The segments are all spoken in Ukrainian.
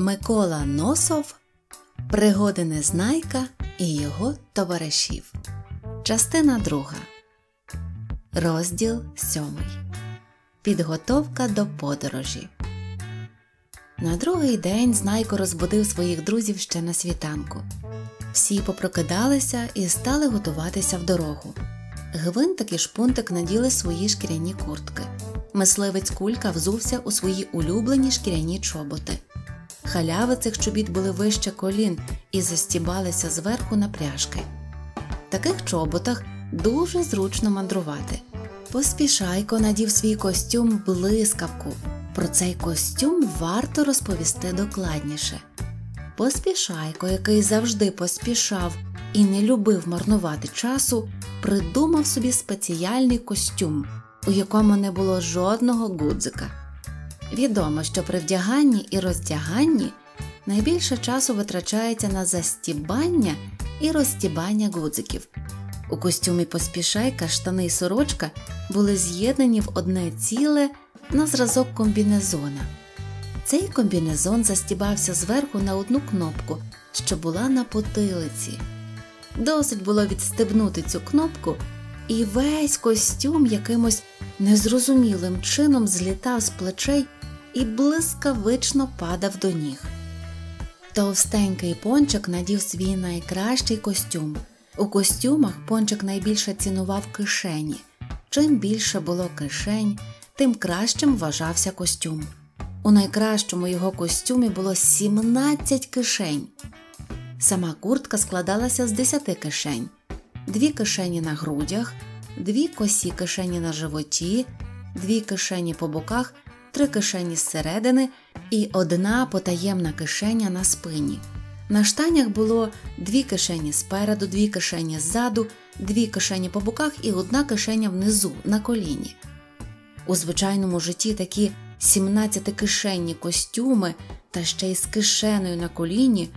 Микола Носов Пригоди Незнайка і його товаришів. Частина друга. Розділ сьомий. Підготовка до подорожі. На другий день Знайко розбудив своїх друзів ще на світанку. Всі попрокидалися і стали готуватися в дорогу. Гвинтик і шпунтик наділи свої шкіряні куртки. Мисливець кулька взувся у свої улюблені шкіряні чоботи. Халяви цих чобіт були вище колін і застібалися зверху на пряжки. В таких чоботах дуже зручно мандрувати. Поспішайко надів свій костюм блискавку. Про цей костюм варто розповісти докладніше. Поспішайко, який завжди поспішав і не любив марнувати часу, придумав собі спеціальний костюм, у якому не було жодного гудзика. Відомо, що при вдяганні і роздяганні найбільше часу витрачається на застібання і розстібання гудзиків. У костюмі поспішайка штани й сорочка були з'єднані в одне ціле на зразок комбінезона. Цей комбінезон застібався зверху на одну кнопку, що була на потилиці. Досить було відстебнути цю кнопку, і весь костюм якимось незрозумілим чином злітав з плечей і блискавично падав до ніг. Товстенький пончик надів свій найкращий костюм. У костюмах пончик найбільше цінував кишені. Чим більше було кишень, тим кращим вважався костюм. У найкращому його костюмі було 17 кишень. Сама куртка складалася з 10 кишень, дві кишені на грудях, дві косі кишені на животі, дві кишені по боках, три кишені зсередини і одна потаємна кишеня на спині. На штанях було дві кишені спереду, дві кишені ззаду, дві кишені по боках і одна кишеня внизу на коліні. У звичайному житті такі 17-кишенні костюми та ще й з кишеною на коліні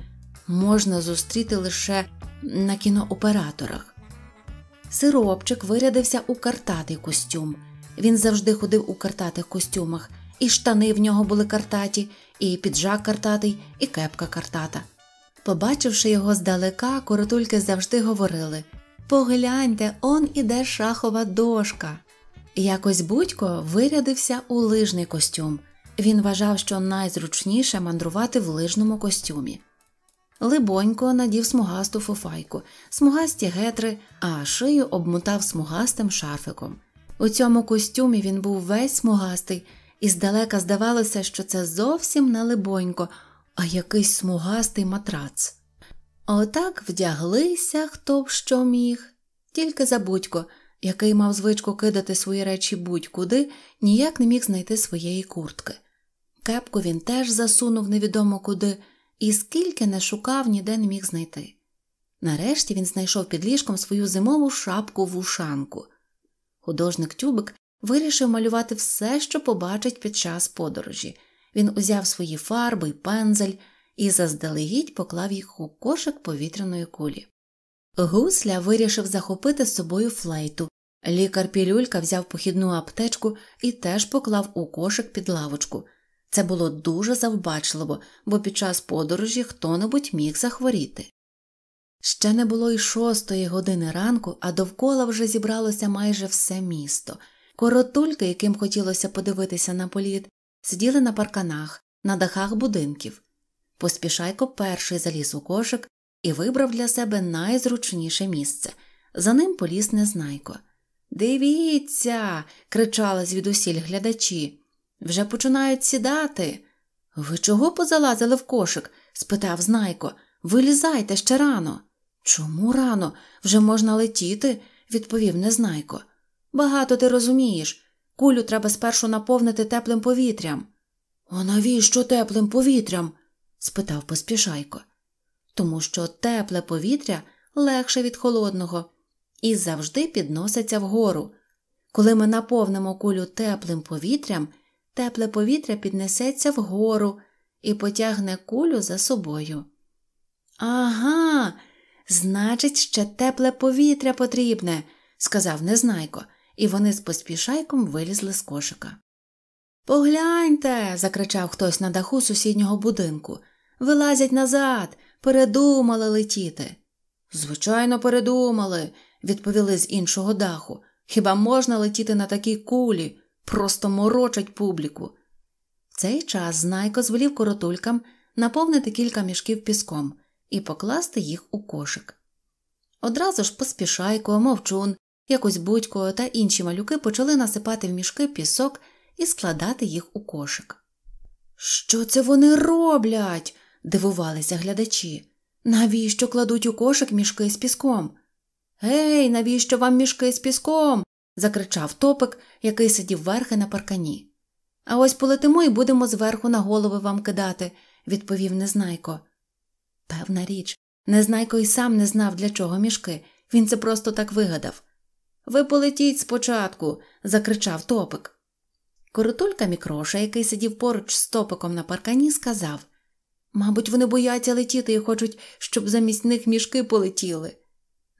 можна зустріти лише на кінооператорах. Сиропчик вирядився у картатий костюм. Він завжди ходив у картатих костюмах, і штани в нього були картаті, і піджак картатий, і кепка картата. Побачивши його здалека, коротульки завжди говорили Погляньте, он іде шахова дошка. Якось Будько вирядився у лижний костюм. Він вважав, що найзручніше мандрувати в лижному костюмі. Либонько надів смугасту фуфайку, смугасті гетри, а шию обмотав смугастим шарфиком. У цьому костюмі він був весь смугастий, і здалека здавалося, що це зовсім не либонько, а якийсь смугастий матрац. Отак вдяглися, хто б що міг, тільки забудько, який мав звичку кидати свої речі будь-куди, ніяк не міг знайти своєї куртки. Кепку він теж засунув невідомо куди, і скільки не шукав, ніде не міг знайти. Нарешті він знайшов під ліжком свою зимову шапку вушанку. Художник Тюбик вирішив малювати все, що побачить під час подорожі. Він узяв свої фарби й пензель і заздалегідь поклав їх у кошик повітряної кулі. Гусля вирішив захопити з собою флейту. Лікар Пілюлька взяв похідну аптечку і теж поклав у кошик під лавочку. Це було дуже завбачливо, бо під час подорожі хто небудь міг захворіти. Ще не було й шостої години ранку, а довкола вже зібралося майже все місто. Коротульки, яким хотілося подивитися на політ, сиділи на парканах, на дахах будинків. Поспішайко перший заліз у кошик і вибрав для себе найзручніше місце. За ним поліз незнайко. Дивіться. кричали звідусіль глядачі. Вже починають сідати. Ви чого позалазили в кошик? спитав знайко. Вилізайте ще рано. Чому рано? Вже можна летіти, відповів незнайко. Багато ти розумієш. Кулю треба спершу наповнити теплим повітрям. А навіщо теплим повітрям? спитав поспішайко. Тому що тепле повітря легше від холодного і завжди підноситься вгору. Коли ми наповнимо кулю теплим повітрям, тепле повітря піднесеться вгору і потягне кулю за собою. Ага, значить, ще тепле повітря потрібне, сказав Незнайко, і вони з поспішайком вилізли з кошика. Погляньте. закричав хтось на даху сусіднього будинку. вилазять назад, передумали летіти. Звичайно, передумали, відповіли з іншого даху. Хіба можна летіти на такій кулі? Просто морочать публіку. В цей час знайко звелів коротулькам наповнити кілька мішків піском і покласти їх у кошик. Одразу ж поспішайко, мовчун, якось будько та інші малюки почали насипати в мішки пісок і складати їх у кошик. Що це вони роблять? дивувалися глядачі. Навіщо кладуть у кошик мішки з піском? Гей, навіщо вам мішки з піском? закричав топик, який сидів верхи на паркані. А ось полетимо і будемо зверху на голови вам кидати, відповів Незнайко. Певна річ, Незнайко й сам не знав, для чого мішки, він це просто так вигадав. Ви полетіть спочатку, закричав топик. Коротулька мікроша, який сидів поруч з топиком на паркані, сказав Мабуть, вони бояться летіти і хочуть, щоб замість них мішки полетіли.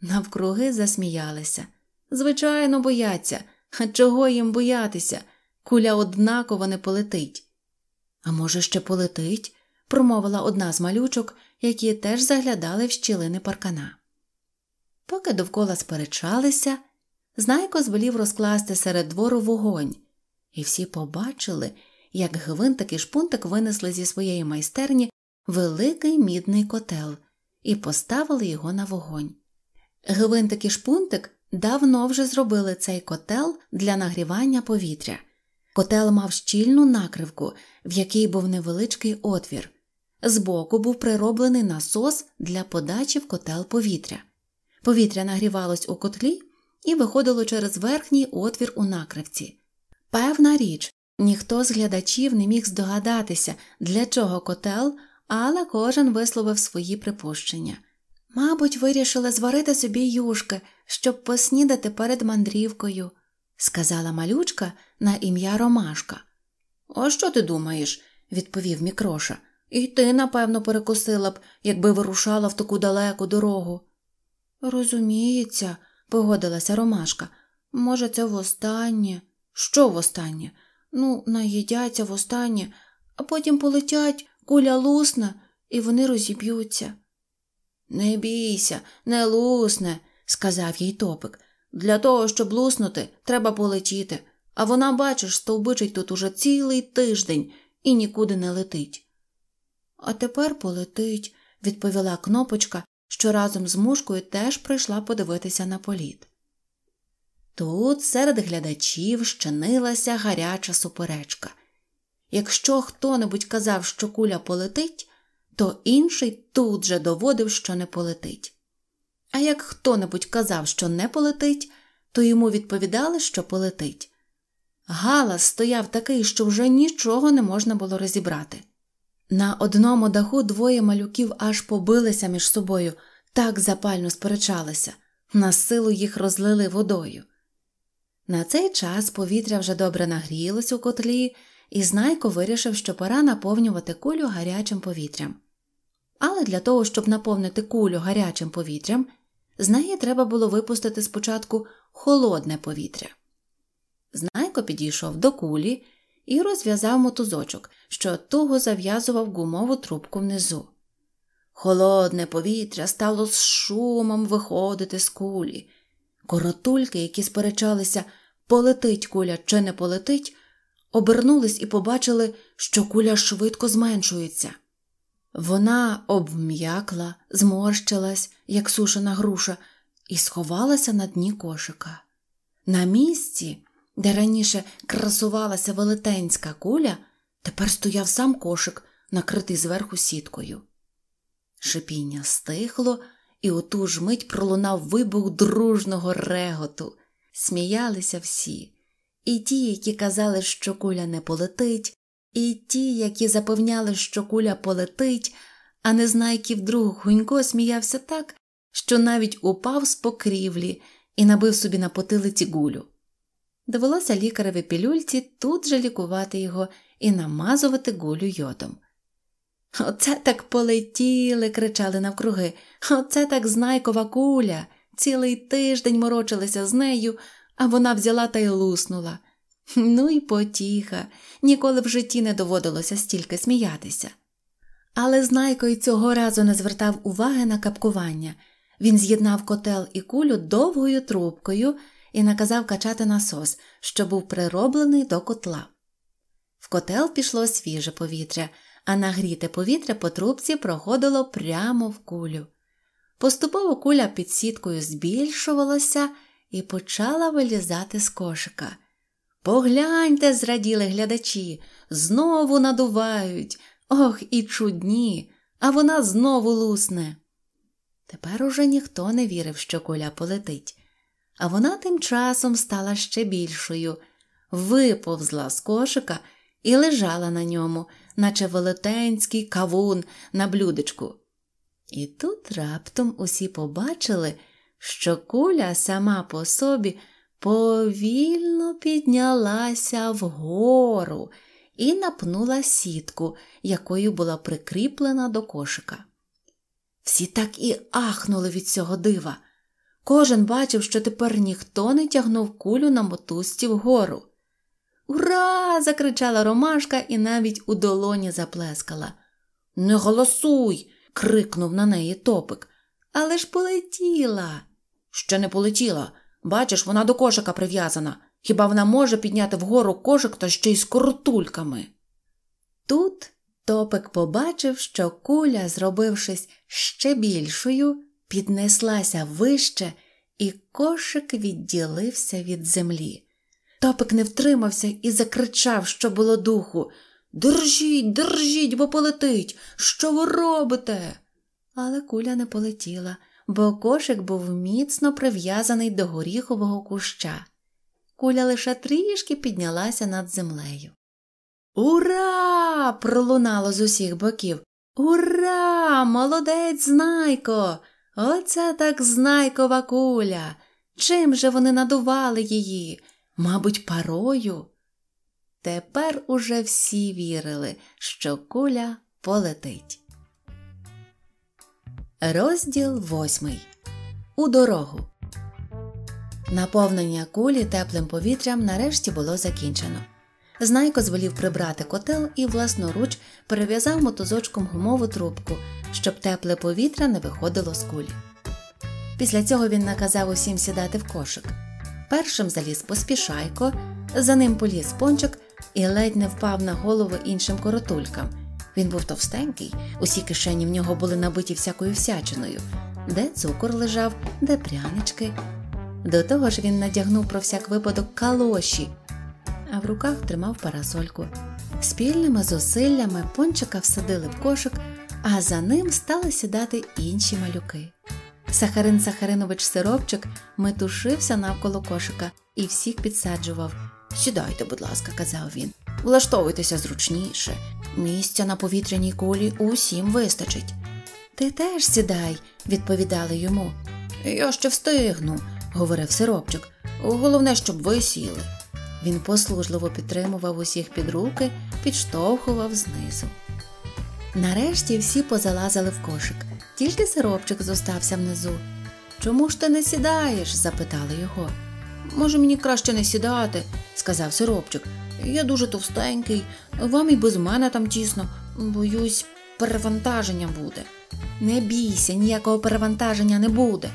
Навкруги засміялися. Звичайно, бояться. А чого їм боятися? Куля однаково не полетить. А може, ще полетить? промовила одна з малючок, які теж заглядали в щілини паркана. Поки довкола сперечалися, знайко звелів розкласти серед двору вогонь, і всі побачили, як гвинтик і шпунтик винесли зі своєї майстерні великий мідний котел і поставили його на вогонь. Гвинтик і шпунтик давно вже зробили цей котел для нагрівання повітря. Котел мав щільну накривку, в якій був невеличкий отвір. Збоку був прироблений насос для подачі в котел повітря. Повітря нагрівалось у котлі і виходило через верхній отвір у накривці. Певна річ, ніхто з глядачів не міг здогадатися, для чого котел, але кожен висловив свої припущення. Мабуть, вирішили зварити собі юшки, щоб поснідати перед мандрівкою, сказала малючка на ім'я Ромашка. А що ти думаєш? відповів Мікроша. І ти, напевно, перекусила б, якби вирушала в таку далеку дорогу. Розуміється, погодилася Ромашка. Може, це востаннє? Що востаннє? Ну, наїдяться востаннє, а потім полетять, куля лусне, і вони розіб'ються. Не бійся, не лусне, сказав їй топик. Для того, щоб луснути, треба полетіти, а вона, бачиш, стовбичить тут уже цілий тиждень і нікуди не летить. А тепер полетить, відповіла кнопочка, що разом з мушкою теж прийшла подивитися на політ. Тут серед глядачів щинилася гаряча суперечка. Якщо хто небудь казав, що куля полетить, то інший тут же доводив, що не полетить. А як хто небудь казав, що не полетить, то йому відповідали, що полетить. Галас стояв такий, що вже нічого не можна було розібрати. На одному даху двоє малюків аж побилися між собою, так запально сперечалися, на силу їх розлили водою. На цей час повітря вже добре нагрілось у котлі, і Знайко вирішив, що пора наповнювати кулю гарячим повітрям. Але для того, щоб наповнити кулю гарячим повітрям, з неї треба було випустити спочатку холодне повітря. Знайко підійшов до кулі і розв'язав мотузочок, що туго зав'язував гумову трубку внизу. Холодне повітря стало з шумом виходити з кулі. Коротульки, які сперечалися, полетить куля чи не полетить, обернулись і побачили, що куля швидко зменшується. Вона обм'якла, зморщилась, як сушена груша, і сховалася на дні кошика. На місці, де раніше красувалася велетенська куля, тепер стояв сам кошик, накритий зверху сіткою. Шипіння стихло, і у ту ж мить пролунав вибух дружного реготу. Сміялися всі, і ті, які казали, що куля не полетить, і ті, які запевняли, що куля полетить, а незнайків друг Гунько сміявся так, що навіть упав з покрівлі і набив собі на потилиці гулю. Довелося лікареві пілюльці тут же лікувати його і намазувати гулю йодом. Оце так полетіли, кричали навкруги. Оце так знайкова куля. Цілий тиждень морочилися з нею, а вона взяла та й луснула. Ну і потіха, ніколи в житті не доводилося стільки сміятися. Але знайко й цього разу не звертав уваги на капкування. Він з'єднав котел і кулю довгою трубкою і наказав качати насос, що був прироблений до котла. В котел пішло свіже повітря, а нагріте повітря по трубці проходило прямо в кулю. Поступово куля під сіткою збільшувалася і почала вилізати з кошика. Погляньте, зраділи глядачі, знову надувають. Ох, і чудні, а вона знову лусне. Тепер уже ніхто не вірив, що куля полетить, а вона тим часом стала ще більшою, виповзла з кошика і лежала на ньому, наче велетенський кавун на блюдечку. І тут раптом усі побачили, що куля сама по собі повільно піднялася вгору і напнула сітку, якою була прикріплена до кошика. Всі так і ахнули від цього дива. Кожен бачив, що тепер ніхто не тягнув кулю на мотузці вгору. Ура! закричала Ромашка і навіть у долоні заплескала. Не голосуй. крикнув на неї топик. Але ж полетіла. Ще не полетіла. Бачиш, вона до кошика прив'язана. Хіба вона може підняти вгору кошик та ще й з коротульками? Тут топик побачив, що куля, зробившись ще більшою, піднеслася вище, і кошик відділився від землі. Топик не втримався і закричав, що було духу Держіть, держіть, бо полетить. Що ви робите? Але куля не полетіла, бо кошик був міцно прив'язаний до горіхового куща. Куля лише трішки піднялася над землею. Ура! пролунало з усіх боків. Ура! Молодець знайко! Оце так знайкова куля. Чим же вони надували її? Мабуть, парою. Тепер уже всі вірили, що куля полетить. Розділ восьмий. У дорогу. Наповнення кулі теплим повітрям нарешті було закінчено. Знайко звелів прибрати котел і власноруч перев'язав мотузочком гумову трубку, щоб тепле повітря не виходило з кулі. Після цього він наказав усім сідати в кошик. Першим заліз поспішайко, за ним поліз пончик і ледь не впав на голову іншим коротулькам. Він був товстенький, усі кишені в нього були набиті всякою всячиною, де цукор лежав, де прянички. До того ж він надягнув про всяк випадок калоші, а в руках тримав парасольку. Спільними зусиллями пончика всадили в кошик, а за ним стали сідати інші малюки. Сахарин Сахаринович Сиробчик метушився навколо кошика і всіх підсаджував. Сідайте, будь ласка, казав він, влаштовуйтеся зручніше. Місця на повітряній кулі усім вистачить. Ти теж сідай, відповідали йому. Я ще встигну, говорив сиропчик. Головне, щоб ви сіли. Він послужливо підтримував усіх під руки, підштовхував знизу. Нарешті всі позалазили в кошик, тільки сиропчик зостався внизу. Чому ж ти не сідаєш? запитали його. Може, мені краще не сідати, сказав сиропчик. Я дуже товстенький, вам і без мене там тісно, боюсь, перевантаження буде. Не бійся, ніякого перевантаження не буде.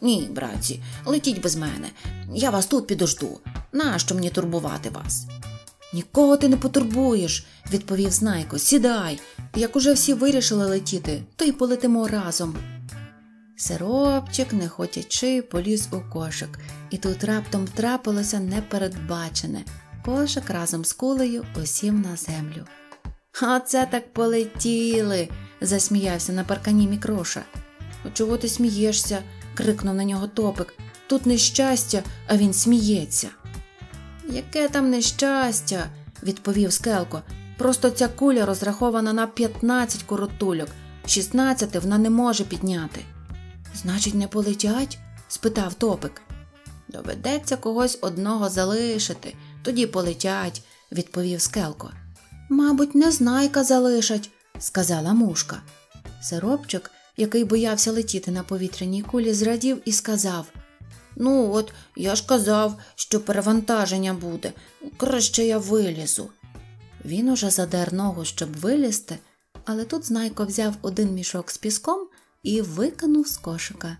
Ні, братці, летіть без мене. Я вас тут підожду. Нащо мені турбувати вас? Нікого ти не потурбуєш, відповів Знайко. Сідай. Як уже всі вирішили летіти, то й полетимо разом. Сиропчик, не хотячи, поліз у кошик, і тут раптом трапилося непередбачене. Кошик разом з кулею усім на землю. Оце так полетіли, засміявся на паркані мікроша. Чого ти смієшся? крикнув на нього топик. Тут нещастя, а він сміється. Яке там нещастя, відповів Скелко. Просто ця куля розрахована на 15 коротульок, 16 вона не може підняти. Значить, не полетять? спитав топик. Доведеться когось одного залишити, тоді полетять, відповів Скелко. Мабуть, незнайка залишать, сказала мушка. Сиропчик, який боявся летіти на повітряній кулі, зрадів і сказав Ну, от я ж казав, що перевантаження буде, краще я вилізу. Він уже задер ногу, щоб вилізти, Але тут знайко взяв один мішок з піском і викинув з кошика.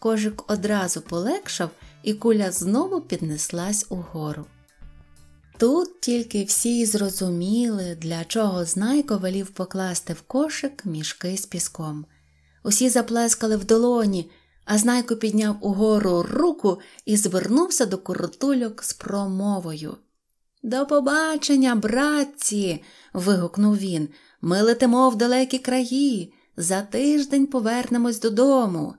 Кожик одразу полегшав, і куля знову піднеслась угору. Тут тільки всі зрозуміли, для чого знайко велів покласти в кошик мішки з піском. Усі заплескали в долоні, а знайко підняв угору руку і звернувся до коротульок з промовою. До побачення, братці. вигукнув він. Ми летимо в далекі краї. За тиждень повернемось додому.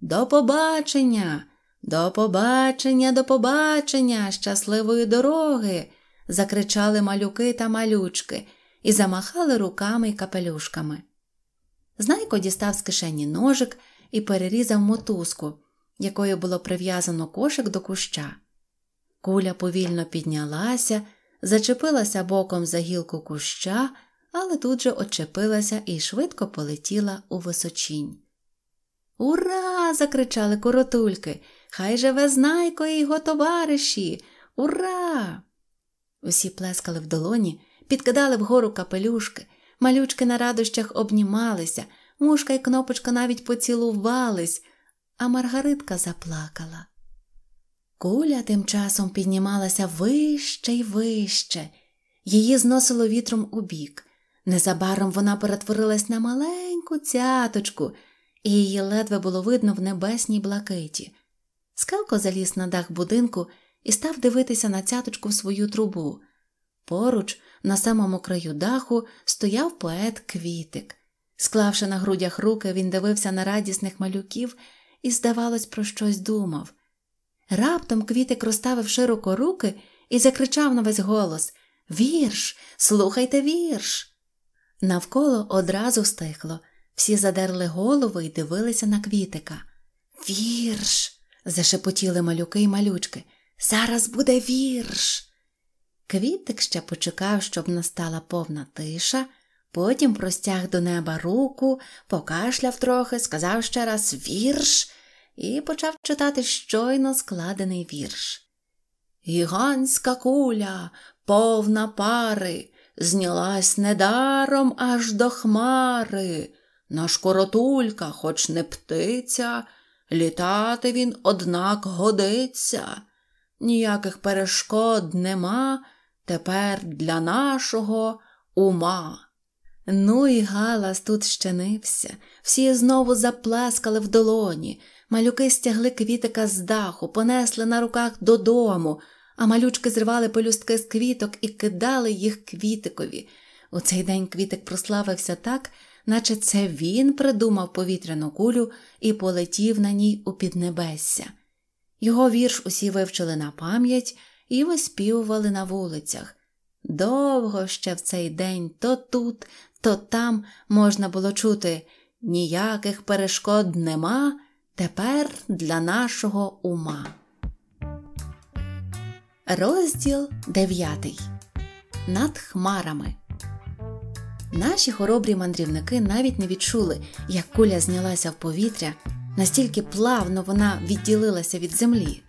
До побачення, до побачення, до побачення, щасливої дороги. закричали малюки та малючки і замахали руками й капелюшками. Знайко дістав з кишені ножик і перерізав мотузку, якою було прив'язано кошик до куща. Куля повільно піднялася, зачепилася боком за гілку куща, але тут же очепилася і швидко полетіла у височінь. Ура! закричали коротульки. Хай живе знайко і його товариші. Ура! Усі плескали в долоні, підкидали вгору капелюшки, малючки на радощах обнімалися, мушка і кнопочка навіть поцілувались, а Маргаритка заплакала. Куля тим часом піднімалася вище й вище, її зносило вітром у бік. Незабаром вона перетворилась на маленьку цяточку, і її ледве було видно в небесній блакиті. Скелко заліз на дах будинку і став дивитися на цяточку в свою трубу. Поруч, на самому краю даху, стояв поет квітик. Склавши на грудях руки, він дивився на радісних малюків і, здавалось, про щось думав. Раптом квітик розставив широко руки і закричав на весь голос Вірш, слухайте вірш. Навколо одразу стихло, всі задерли голову і дивилися на квітика. Вірш. зашепотіли малюки й малючки. Зараз буде вірш. Квітик ще почекав, щоб настала повна тиша, потім простяг до неба руку, покашляв трохи, сказав ще раз вірш і почав читати щойно складений вірш. Гігантська куля, повна пари, знялась недаром аж до хмари. Наш коротулька, хоч не птиця, літати він, однак, годиться. Ніяких перешкод нема тепер для нашого ума. Ну і галас тут щенився, всі знову заплескали в долоні, малюки стягли квітика з даху, понесли на руках додому, а малючки зривали пелюстки з квіток і кидали їх квітикові. У цей день квітик прославився так, наче це він придумав повітряну кулю і полетів на ній у піднебесся. Його вірш усі вивчили на пам'ять і виспівували на вулицях. Довго ще в цей день то тут, то там можна було чути ніяких перешкод нема тепер для нашого ума. Розділ дев'ятий. Над хмарами. Наші хоробрі мандрівники навіть не відчули, як куля знялася в повітря, настільки плавно вона відділилася від землі.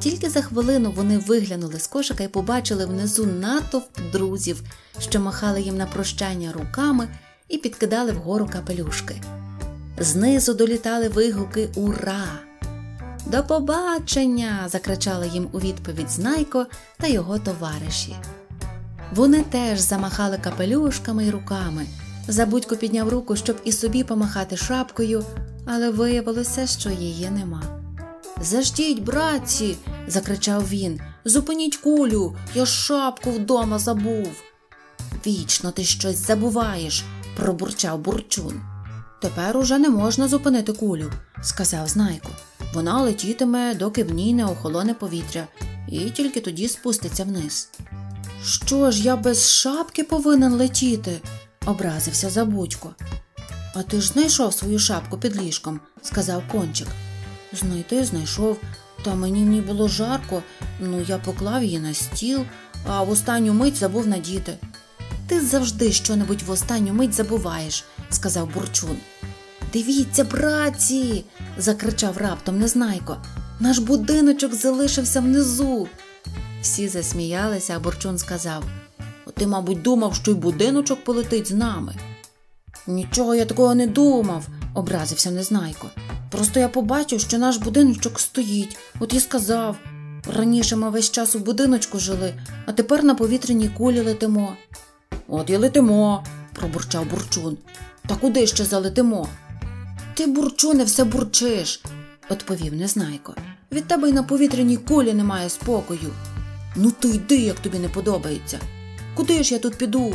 Тільки за хвилину вони виглянули з кошика і побачили внизу натовп друзів, що махали їм на прощання руками і підкидали вгору капелюшки. Знизу долітали вигуки Ура! До побачення! закричали їм у відповідь Знайко та його товариші. Вони теж замахали капелюшками й руками. Забудько підняв руку, щоб і собі помахати шапкою, але виявилося, що її нема. Заждіть, братці, закричав він. Зупиніть кулю, я шапку вдома забув. Вічно ти щось забуваєш, пробурчав бурчун. Тепер уже не можна зупинити кулю, сказав Знайко. Вона летітиме, доки в ній не охолоне повітря, і тільки тоді спуститься вниз. Що ж я без шапки повинен летіти? образився забудько. А ти ж знайшов свою шапку під ліжком, сказав кончик. Знайти знайшов, та мені в ній було жарко, ну я поклав її на стіл, а в останню мить забув надіти. Ти завжди щонебудь в останню мить забуваєш, сказав бурчун. Дивіться, братці. закричав раптом Незнайко. Наш будиночок залишився внизу. Всі засміялися, а Борчун сказав Ти, мабуть, думав, що й будиночок полетить з нами. Нічого я такого не думав, образився Незнайко. Просто я побачив, що наш будиночок стоїть, от і сказав. Раніше ми весь час у будиночку жили, а тепер на повітряній кулі летимо. От і летимо, пробурчав бурчун. Та куди ще залетимо? Ти, бурчуне, все бурчиш, відповів Незнайко. Від тебе й на повітряній кулі немає спокою. Ну то йди, як тобі не подобається. Куди ж я тут піду?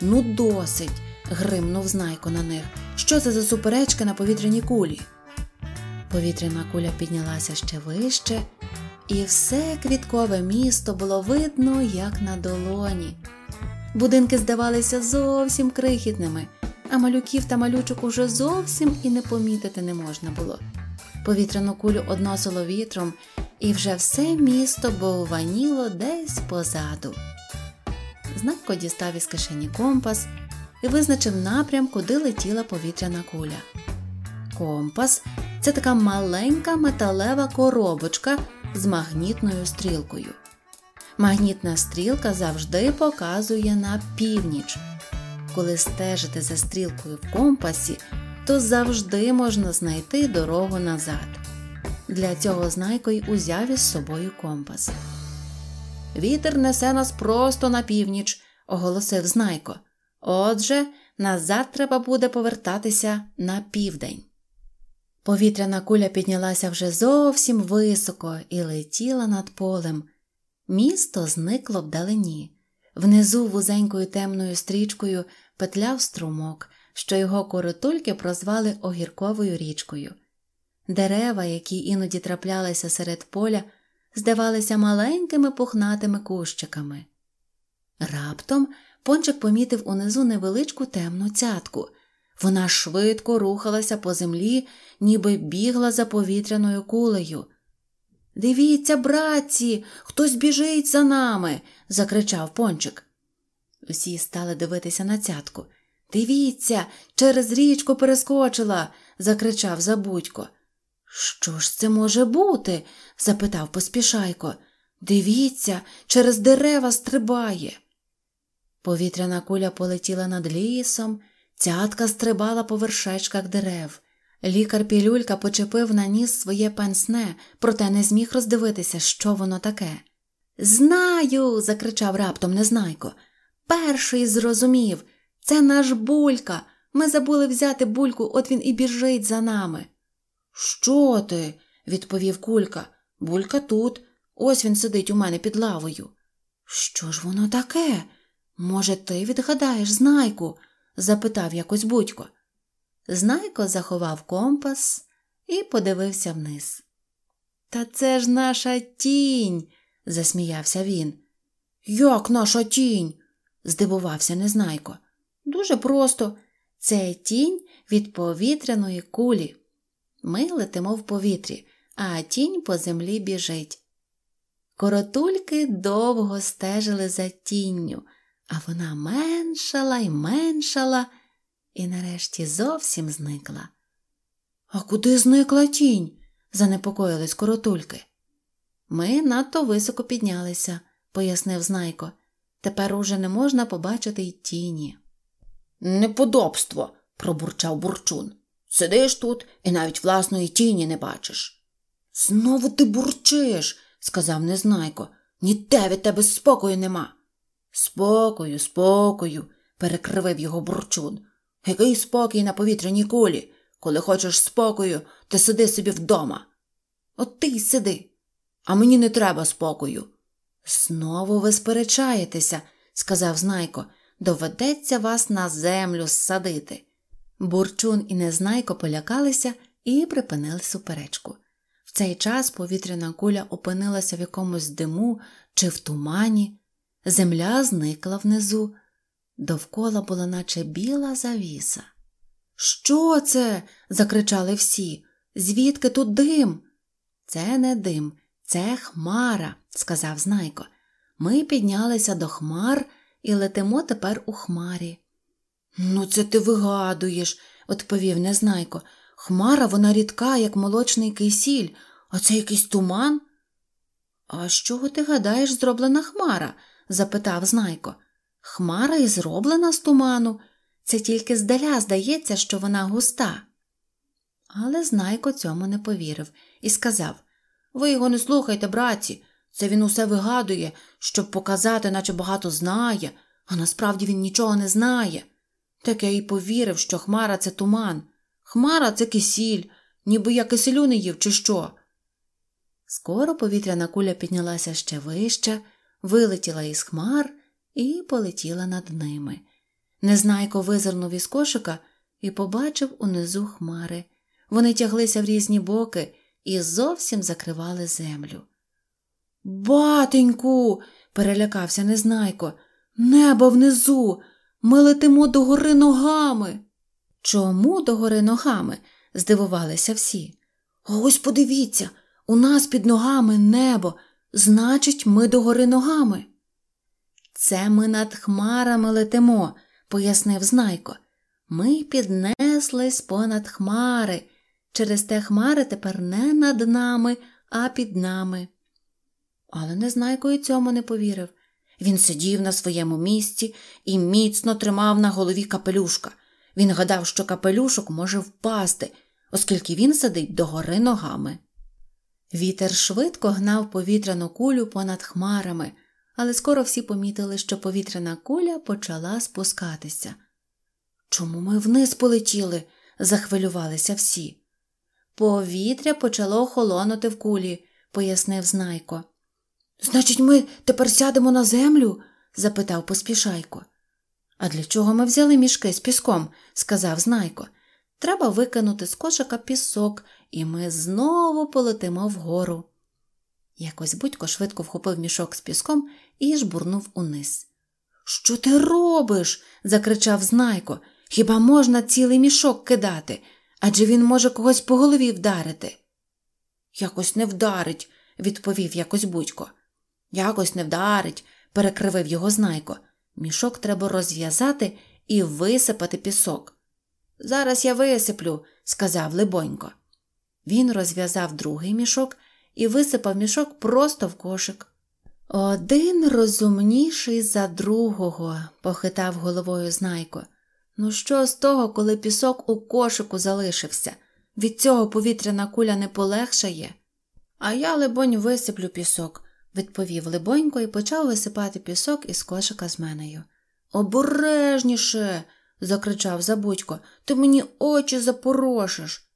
Ну, досить, гримнув знайко на них. Що це за суперечки на повітряній кулі? Повітряна куля піднялася ще вище, і все квіткове місто було видно, як на долоні. Будинки здавалися зовсім крихітними, а малюків та малючок уже зовсім і не помітити не можна було. Повітряну кулю односило вітром, і вже все місто бовваніло десь позаду. Знайко дістав із кишені компас і визначив напрям, куди летіла повітряна куля. Компас це така маленька металева коробочка з магнітною стрілкою. Магнітна стрілка завжди показує на північ. Коли стежити за стрілкою в компасі, то завжди можна знайти дорогу назад. Для цього знайко й узяв із собою компас. Вітер несе нас просто на північ, оголосив знайко. Отже, назад треба буде повертатися на південь. Повітряна куля піднялася вже зовсім високо і летіла над полем. Місто зникло вдалині. Внизу вузенькою темною стрічкою петляв струмок, що його коротульки прозвали огірковою річкою. Дерева, які іноді траплялися серед поля, здавалися маленькими пухнатими кущиками. Раптом пончик помітив унизу невеличку темну цятку. Вона швидко рухалася по землі, ніби бігла за повітряною кулею. Дивіться, братці, хтось біжить за нами, закричав пончик. Всі стали дивитися на цятку. Дивіться, через річку перескочила, закричав Забудько. Що ж це може бути? запитав поспішайко. Дивіться, через дерева стрибає. Повітряна куля полетіла над лісом, цятка стрибала по вершечках дерев. Лікар Пілюлька почепив на ніс своє пенсне, проте не зміг роздивитися, що воно таке. Знаю. закричав раптом Незнайко. Перший зрозумів. Це наш булька. Ми забули взяти бульку, от він і біжить за нами. Що ти? відповів кулька. Булька тут. Ось він сидить у мене під лавою. Що ж воно таке? Може, ти відгадаєш, знайку? запитав якось будько. Знайко заховав компас і подивився вниз. Та це ж наша тінь, засміявся він. Як наша тінь? здивувався Незнайко. Дуже просто. Це тінь від повітряної кулі. Ми летимо в повітрі, а тінь по землі біжить. Коротульки довго стежили за тінню, а вона меншала й меншала і нарешті зовсім зникла. А куди зникла тінь? занепокоїлись коротульки. Ми надто високо піднялися, пояснив знайко. Тепер уже не можна побачити й тіні. Неподобство, пробурчав бурчун. Сидиш тут і навіть власної тіні не бачиш. Знову ти бурчиш, сказав Незнайко. Ніде від тебе спокою нема. Спокою, спокою, перекривив його бурчун. Який спокій на повітряній кулі. Коли хочеш спокою, ти сиди собі вдома. От ти й сиди, а мені не треба спокою. Знову ви сперечаєтеся, сказав Знайко. Доведеться вас на землю ссадити. Бурчун і Незнайко полякалися і припинили суперечку. В цей час повітряна куля опинилася в якомусь диму чи в тумані, земля зникла внизу, довкола була наче біла завіса. Що це? закричали всі. Звідки тут дим? Це не дим, це хмара, сказав Знайко. Ми піднялися до хмар і летимо тепер у хмарі. Ну, це ти вигадуєш, відповів Незнайко. Хмара вона рідка, як молочний кисіль, а це якийсь туман. А з чого ти гадаєш, зроблена хмара? запитав Знайко. Хмара і зроблена з туману. Це тільки здаля здається, що вона густа. Але Знайко цьому не повірив і сказав Ви його не слухайте, братці, це він усе вигадує, щоб показати, наче багато знає, а насправді він нічого не знає. Так я й повірив, що хмара це туман. Хмара це кисіль, ніби я киселю не їв, чи що. Скоро повітряна куля піднялася ще вище, вилетіла із хмар і полетіла над ними. Незнайко визирнув із кошика і побачив унизу хмари. Вони тяглися в різні боки і зовсім закривали землю. Батеньку. перелякався Незнайко. Небо внизу. Ми летимо догори ногами. Чому догори ногами? здивувалися всі. Ось подивіться, у нас під ногами небо, значить, ми догори ногами. Це ми над хмарами летимо, пояснив Знайко. Ми піднеслись понад хмари. Через те хмари тепер не над нами, а під нами. Але Незнайко й цьому не повірив. Він сидів на своєму місці і міцно тримав на голові капелюшка. Він гадав, що капелюшок може впасти, оскільки він сидить догори ногами. Вітер швидко гнав повітряну кулю понад хмарами, але скоро всі помітили, що повітряна куля почала спускатися. Чому ми вниз полетіли? захвилювалися всі. Повітря почало охолонути в кулі, пояснив Знайко. Значить, ми тепер сядемо на землю? запитав поспішайко. А для чого ми взяли мішки з піском? сказав Знайко. Треба викинути з кошика пісок, і ми знову полетимо вгору. Якось будько швидко вхопив мішок з піском і жбурнув униз. Що ти робиш? закричав Знайко. Хіба можна цілий мішок кидати? Адже він може когось по голові вдарити. Якось не вдарить, відповів якось будько. Якось не вдарить, перекривив його знайко. Мішок треба розв'язати і висипати пісок. Зараз я висиплю, сказав Либонько. Він розв'язав другий мішок і висипав мішок просто в кошик. Один розумніший за другого, похитав головою знайко. Ну, що з того, коли пісок у кошику залишився? Від цього повітряна куля не полегшає. А я, либонь, висиплю пісок, відповів Либонько і почав висипати пісок із кошика з менею. Обережніше. закричав Забудько, ти мені очі запорошиш.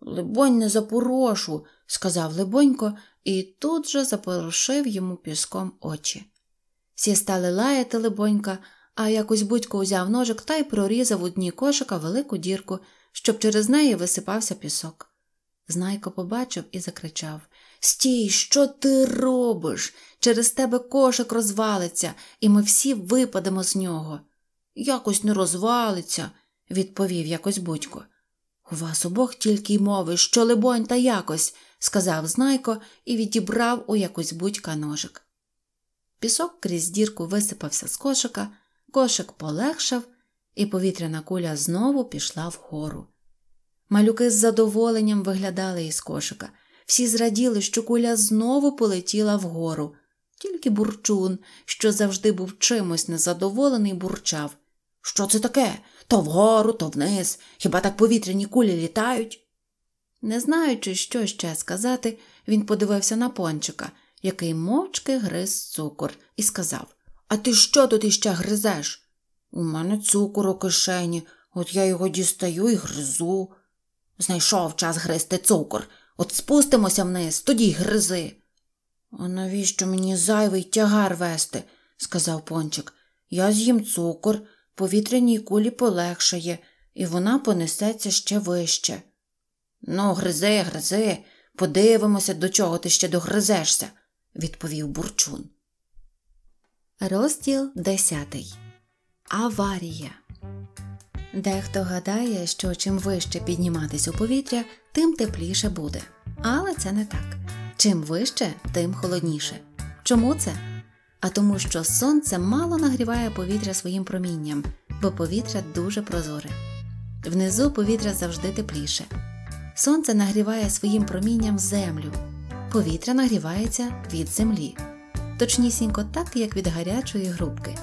Либонь, не запорошу, сказав Либонько і тут же запорошив йому піском очі. Всі стали лаяти Либонька, а якось будько узяв ножик та й прорізав у дні кошика велику дірку, щоб через неї висипався пісок. Знайко побачив і закричав Стій, що ти робиш? Через тебе кошик розвалиться, і ми всі випадемо з нього. Якось не розвалиться, відповів якось будько. У вас обох тільки й мови, що либонь, та якось, сказав Знайко і відібрав у якось будька ножик. Пісок крізь дірку висипався з кошика, кошик полегшав, і повітряна куля знову пішла вгору. Малюки з задоволенням виглядали із кошика. Всі зраділи, що куля знову полетіла вгору. Тільки бурчун, що завжди був чимось незадоволений, бурчав. Що це таке? То вгору, то вниз. Хіба так повітряні кулі літають? Не знаючи, що ще сказати, він подивився на пончика, який мовчки гриз цукор, і сказав А ти що тут іще гризеш? У мене цукор у кишені, от я його дістаю і гризу. Знайшов час гризти цукор. От спустимося вниз, тоді гризи. А навіщо мені зайвий тягар вести? сказав пончик. Я з'їм цукор, повітряній кулі полегшає, і вона понесеться ще вище. Ну, гризи, гризи, подивимося, до чого ти ще догризешся, відповів бурчун. Розділ десятий. Аварія. Дехто гадає, що чим вище підніматись у повітря, тим тепліше буде. Але це не так. Чим вище, тим холодніше. Чому це? А тому, що сонце мало нагріває повітря своїм промінням, бо повітря дуже прозоре. Внизу повітря завжди тепліше. Сонце нагріває своїм промінням землю, повітря нагрівається від землі, точнісінько так, як від гарячої грубки.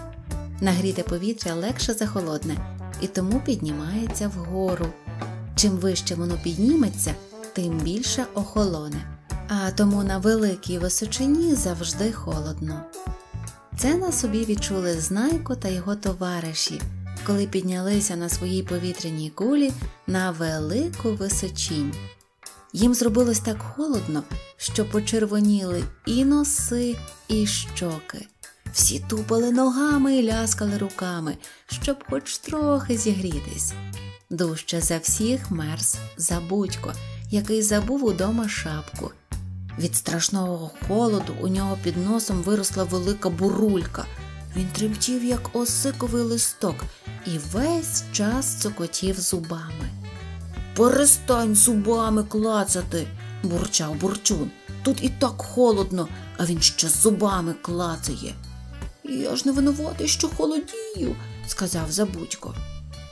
Нагріте повітря легше за холодне, і тому піднімається вгору. Чим вище воно підніметься, тим більше охолоне, а тому на великій височині завжди холодно. Це на собі відчули Знайко та його товариші, коли піднялися на своїй повітряній кулі на велику височінь. Їм зробилось так холодно, що почервоніли і носи, і щоки. Всі тупали ногами і ляскали руками, щоб хоч трохи зігрітись. Дужче за всіх мерз Забудько, який забув удома шапку. Від страшного холоду у нього під носом виросла велика бурулька. Він тремтів, як осиковий листок, і весь час цокотів зубами. Перестань зубами клацати, бурчав бурчун. Тут і так холодно, а він ще зубами клацає. Я ж не винуватий, що холодію, сказав Забудько.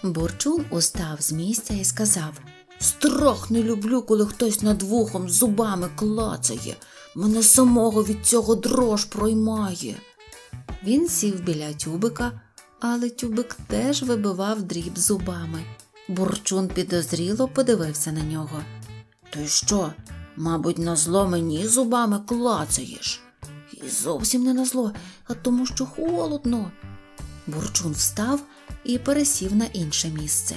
Бурчун устав з місця і сказав Страх не люблю, коли хтось над вухом зубами клацає. Мене самого від цього дрож проймає. Він сів біля тюбика, але тюбик теж вибивав дріб зубами. Бурчун підозріло подивився на нього. Ти що, мабуть, на зло мені зубами клацаєш? І зовсім не на зло, а тому, що холодно. Бурчун встав і пересів на інше місце.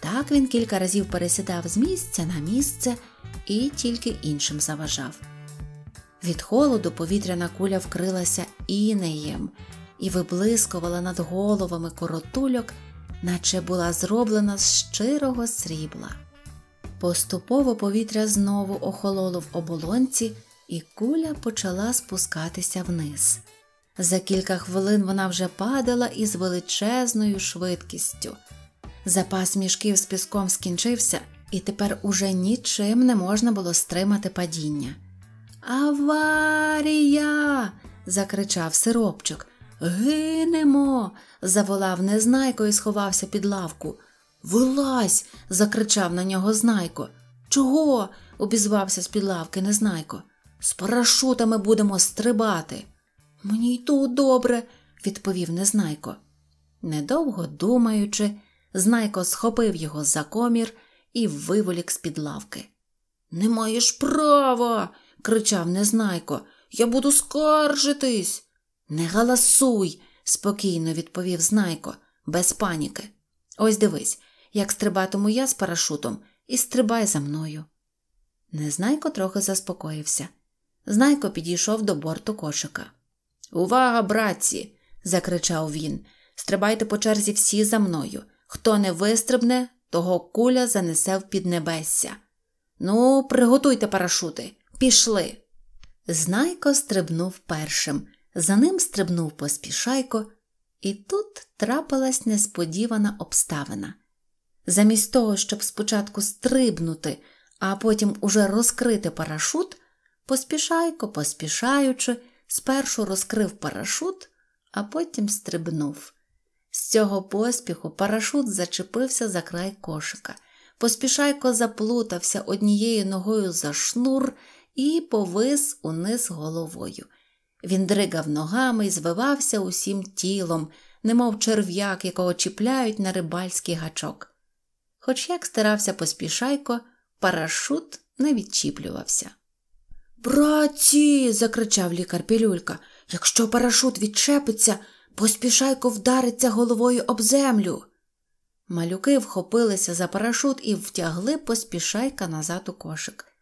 Так він кілька разів пересідав з місця на місце і тільки іншим заважав. Від холоду повітряна куля вкрилася інеєм і виблискувала над головами коротульок, наче була зроблена з щирого срібла. Поступово повітря знову охололо в оболонці, і куля почала спускатися вниз. За кілька хвилин вона вже падала із величезною швидкістю. Запас мішків з піском скінчився, і тепер уже нічим не можна було стримати падіння. Аварія. закричав сиропчик. Гинемо. заволав незнайко і сховався під лавку. Вилазь. закричав на нього знайко. Чого? обізвався з під лавки незнайко. З парашутами будемо стрибати. Мені й тут добре, відповів незнайко. Недовго думаючи, знайко схопив його за комір і виволік з під лавки. Не маєш права. Кричав незнайко. Я буду скаржитись. Не галасуй, спокійно відповів знайко, без паніки. Ось дивись, як стрибатиму я з парашутом, і стрибай за мною. Незнайко трохи заспокоївся. Знайко підійшов до борту кошика. Увага, братці! закричав він. Стрибайте по черзі всі за мною. Хто не вистрибне, того куля занесе в піднебесся. Ну, приготуйте парашути, пішли. Знайко стрибнув першим, за ним стрибнув поспішайко, і тут трапилась несподівана обставина. Замість того, щоб спочатку стрибнути, а потім уже розкрити парашут, поспішайко, поспішаючи, спершу розкрив парашут, а потім стрибнув. З цього поспіху парашут зачепився за край кошика. Поспішайко заплутався однією ногою за шнур і повис униз головою. Він дригав ногами і звивався усім тілом, немов черв'як, якого чіпляють на рибальський гачок. Хоч як старався поспішайко, парашут не відчіплювався. Братці. закричав лікар Пілюлька, якщо парашут відчепиться, поспішайко вдариться головою об землю. Малюки вхопилися за парашут і втягли поспішайка назад у кошик.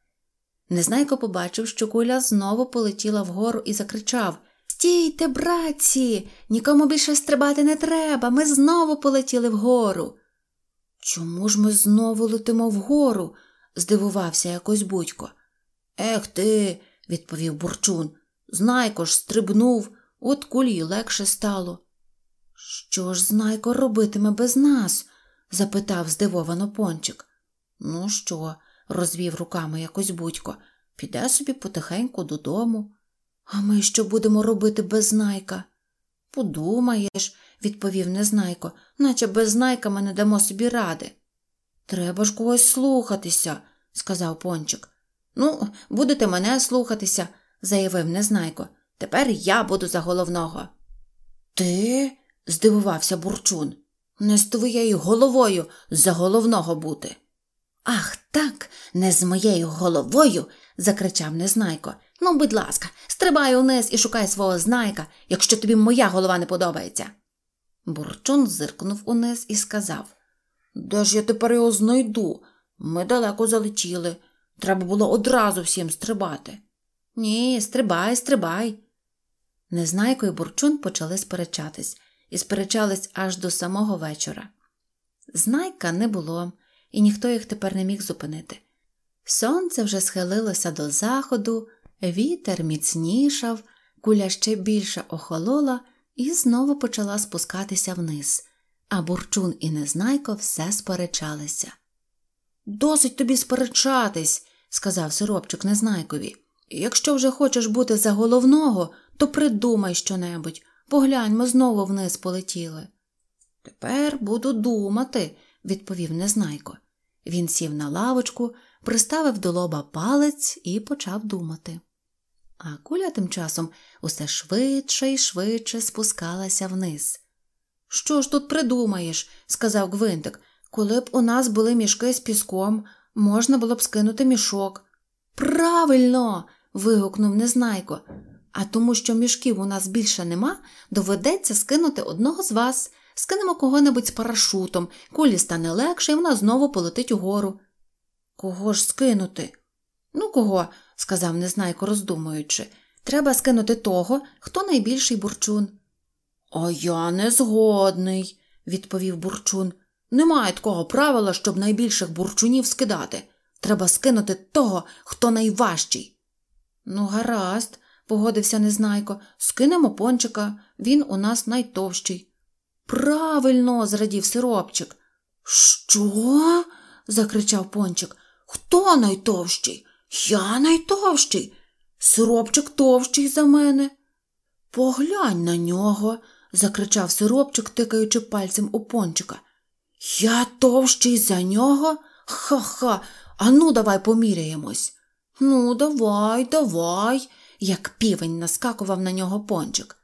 Незнайко побачив, що куля знову полетіла вгору і закричав Стійте, братці, нікому більше стрибати не треба, ми знову полетіли вгору. Чому ж ми знову летимо вгору? здивувався якось будько. Ех ти, відповів бурчун. Знайко ж стрибнув, от кулі легше стало. Що ж знайко робитиме без нас? запитав здивовано пончик. Ну що, розвів руками якось будько, піде собі потихеньку додому. А ми що будемо робити без знайка? Подумаєш, відповів незнайко, наче без знайка ми не дамо собі ради. Треба ж когось слухатися, сказав пончик. Ну, будете мене слухатися, заявив незнайко. Тепер я буду за головного. Ти? здивувався бурчун. Не з твоєю головою за головного бути. Ах, так, не з моєю головою. закричав Незнайко. Ну, будь ласка, стрибай униз і шукай свого знайка, якщо тобі моя голова не подобається. Бурчун зиркнув униз і сказав Де ж я тепер його знайду? Ми далеко залетіли. Треба було одразу всім стрибати. Ні, стрибай, стрибай. Незнайко і Бурчун почали сперечатись, і сперечались аж до самого вечора. Знайка не було, і ніхто їх тепер не міг зупинити. Сонце вже схилилося до заходу, вітер міцнішав, куля ще більше охолола і знову почала спускатися вниз, а Бурчун і Незнайко все сперечалися. Досить тобі сперечатись, сказав сиропчик Незнайкові. Якщо вже хочеш бути за головного, то придумай щонебудь. Поглянь, ми знову вниз полетіли. Тепер буду думати, відповів Незнайко. Він сів на лавочку, приставив до лоба палець і почав думати. А куля тим часом усе швидше і швидше спускалася вниз. Що ж тут придумаєш? сказав Гвинтик. Коли б у нас були мішки з піском, можна було б скинути мішок. Правильно. вигукнув Незнайко. А тому, що мішків у нас більше нема, доведеться скинути одного з вас. Скинемо кого-небудь з парашутом, кулі стане легше, і вона знову полетить угору. Кого ж скинути? Ну, кого? сказав Незнайко, роздумуючи. Треба скинути того, хто найбільший бурчун. А я не згодний, відповів бурчун. Немає такого правила, щоб найбільших бурчунів скидати. Треба скинути того, хто найважчий. Ну, гаразд, погодився Незнайко, скинемо пончика, він у нас найтовщий. Правильно, зрадів сиропчик. Що? закричав пончик. Хто найтовщий? Я найтовщий. Сиропчик товщий за мене. Поглянь на нього, закричав сиропчик, тикаючи пальцем у пончика. Я товщий за нього? Ха-ха, ану, давай поміряємось. Ну, давай, давай, як півень наскакував на нього пончик.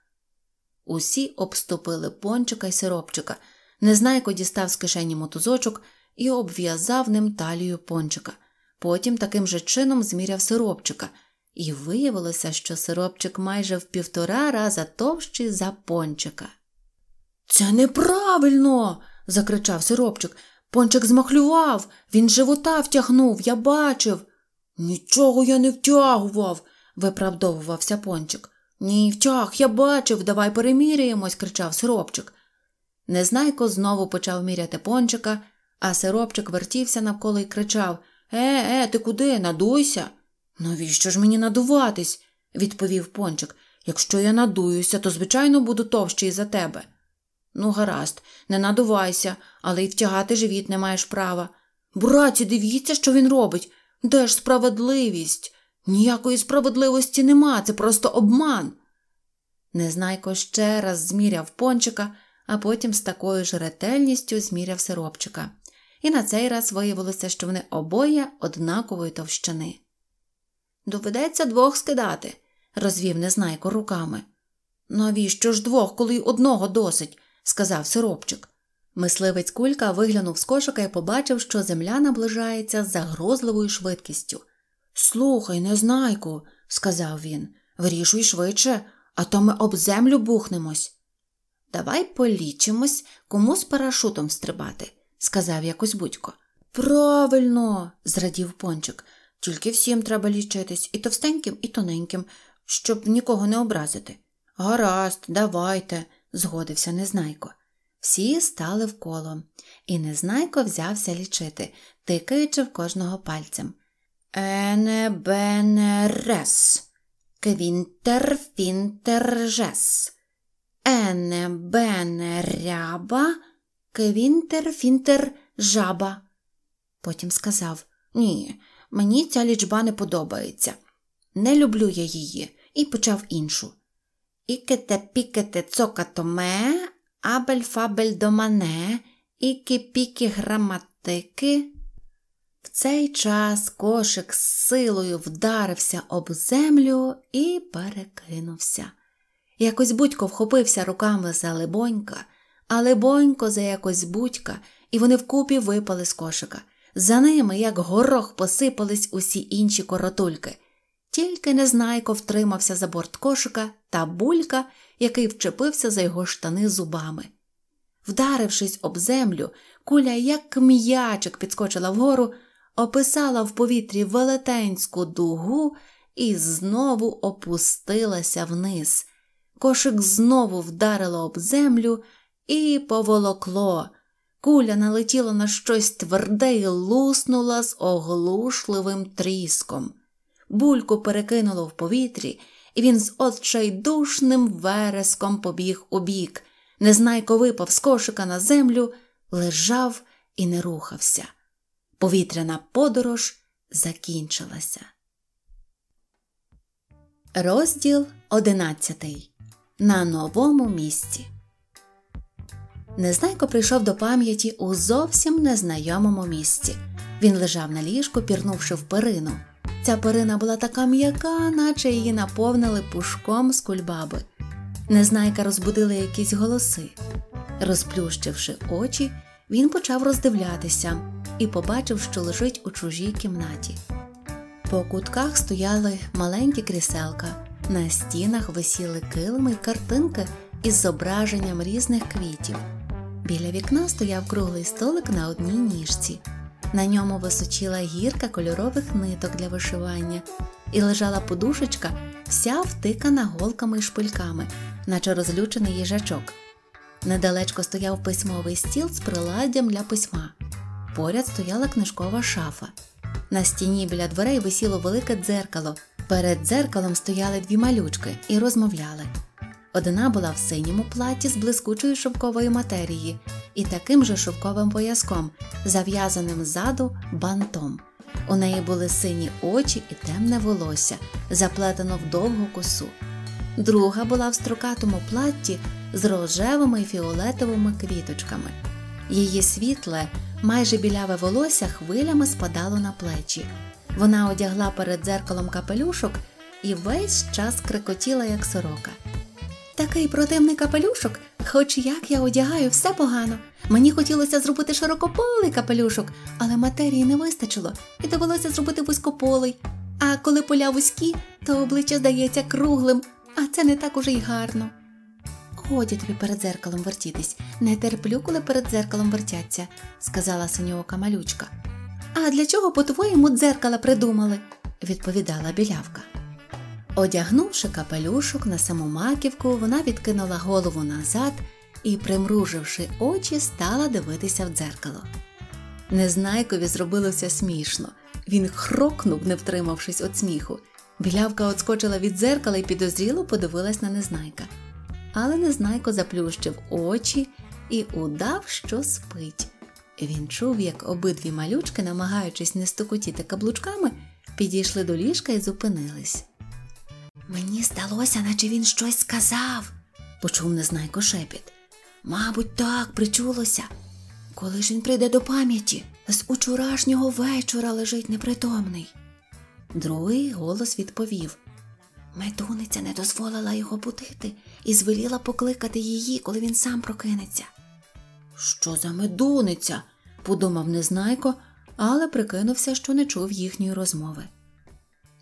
Усі обступили пончика й сиропчика. Незнайко дістав з кишені мотузочок і обв'язав ним талію пончика. Потім таким же чином зміряв сиропчика, і виявилося, що сиропчик майже в півтора раза товщий за пончика. Це неправильно. закричав сиропчик. Пончик змахлював, він живота втягнув, я бачив. Нічого я не втягував, виправдовувався пончик. Ні, втяг, я бачив, давай переміряємось, кричав сиропчик. Незнайко знову почав міряти пончика, а сиропчик вертівся навколо і кричав Е, е, ти куди? Надуйся. Навіщо ж мені надуватись? відповів пончик. Якщо я надуюся, то, звичайно, буду товщий за тебе. Ну, гаразд, не надувайся, але й втягати живіт не маєш права. Браті, дивіться, що він робить. Де ж справедливість? Ніякої справедливості нема, це просто обман. Незнайко ще раз зміряв пончика, а потім з такою ж ретельністю зміряв сиропчика. І на цей раз виявилося, що вони обоє однакової товщини. Доведеться двох скидати, розвів Незнайко руками. Навіщо ж двох, коли й одного досить? сказав сиропчик. Мисливець кулька виглянув з кошика і побачив, що земля наближається з загрозливою швидкістю. Слухай, незнайку, сказав він, вирішуй швидше, а то ми об землю бухнемось. Давай полічимось, кому з парашутом стрибати, сказав якось будько. Правильно, зрадів пончик. Тільки всім треба лічитись і товстеньким, і тоненьким, щоб нікого не образити. Гаразд, давайте, згодився Незнайко. Всі стали в коло, і Незнайко взявся лічити, тикаючи в кожного пальцем. Ене бене рес, квінтер жес. Ене бене ряба, квінтер фінтер жаба. Потім сказав Ні, мені ця лічба не подобається. Не люблю я її, і почав іншу. Ікете пікете цокатоме, абель фабель домане, ікі пікі граматики. В цей час кошик з силою вдарився об землю і перекинувся. Якось будько вхопився руками за либонька, але бонько за якось будька, і вони вкупі випали з кошика. За ними, як горох, посипались усі інші коротульки. Тільки Незнайко втримався за борт кошика та булька, який вчепився за його штани зубами. Вдарившись об землю, куля, як м'ячик, підскочила вгору, описала в повітрі велетенську дугу і знову опустилася вниз. Кошик знову вдарило об землю і поволокло. Куля налетіла на щось тверде і луснула з оглушливим тріском. Бульку перекинуло в повітрі, і він з отчайдушним вереском побіг у бік. Незнайко випав з кошика на землю, лежав і не рухався. Повітряна подорож закінчилася. Розділ одинадцятий. На новому місці. Незнайко прийшов до пам'яті у зовсім незнайомому місці. Він лежав на ліжку, пірнувши в перину. Ця перина була така м'яка, наче її наповнили пушком з кульбаби. Незнайка розбудили якісь голоси. Розплющивши очі, він почав роздивлятися і побачив, що лежить у чужій кімнаті. По кутках стояли маленькі кріселка, на стінах висіли килими й картинки із зображенням різних квітів. Біля вікна стояв круглий столик на одній ніжці. На ньому височила гірка кольорових ниток для вишивання, і лежала подушечка, вся втикана голками й шпильками, наче розлючений їжачок. Недалечко стояв письмовий стіл з приладдям для письма. Поряд стояла книжкова шафа. На стіні біля дверей висіло велике дзеркало. Перед дзеркалом стояли дві малючки і розмовляли. Одна була в синьому платі з блискучої шовкової матерії і таким же шовковим пояском, зав'язаним ззаду бантом. У неї були сині очі і темне волосся, заплетено в довгу косу. Друга була в строкатому платті з рожевими і фіолетовими квіточками. Її світле, майже біляве волосся хвилями спадало на плечі. Вона одягла перед дзеркалом капелюшок і весь час крикотіла, як сорока. Такий противний капелюшок, хоч як я одягаю, все погано. Мені хотілося зробити широкополий капелюшок, але матерії не вистачило, і довелося зробити вузькополий. А коли поля вузькі, то обличчя здається круглим, а це не так уже й гарно. Годі тобі перед дзеркалом вертітись, не терплю, коли перед дзеркалом вертяться, сказала синьоока малючка. А для чого, по-твоєму, дзеркала придумали? відповідала білявка. Одягнувши капелюшок на саму маківку, вона відкинула голову назад і, примруживши очі, стала дивитися в дзеркало. Незнайкові зробилося смішно. Він хрокнув, не втримавшись від сміху. Білявка отскочила від дзеркала і підозріло подивилась на незнайка. Але незнайко заплющив очі і удав, що спить. Він чув, як обидві малючки, намагаючись не стукотіти каблучками, підійшли до ліжка і зупинились. Мені здалося, наче він щось сказав, почув незнайко шепіт. Мабуть, так причулося. Коли ж він прийде до пам'яті, з учорашнього вечора лежить непритомний. Другий голос відповів Медуниця не дозволила його будити і звеліла покликати її, коли він сам прокинеться. Що за медуниця? подумав незнайко, але прикинувся, що не чув їхньої розмови.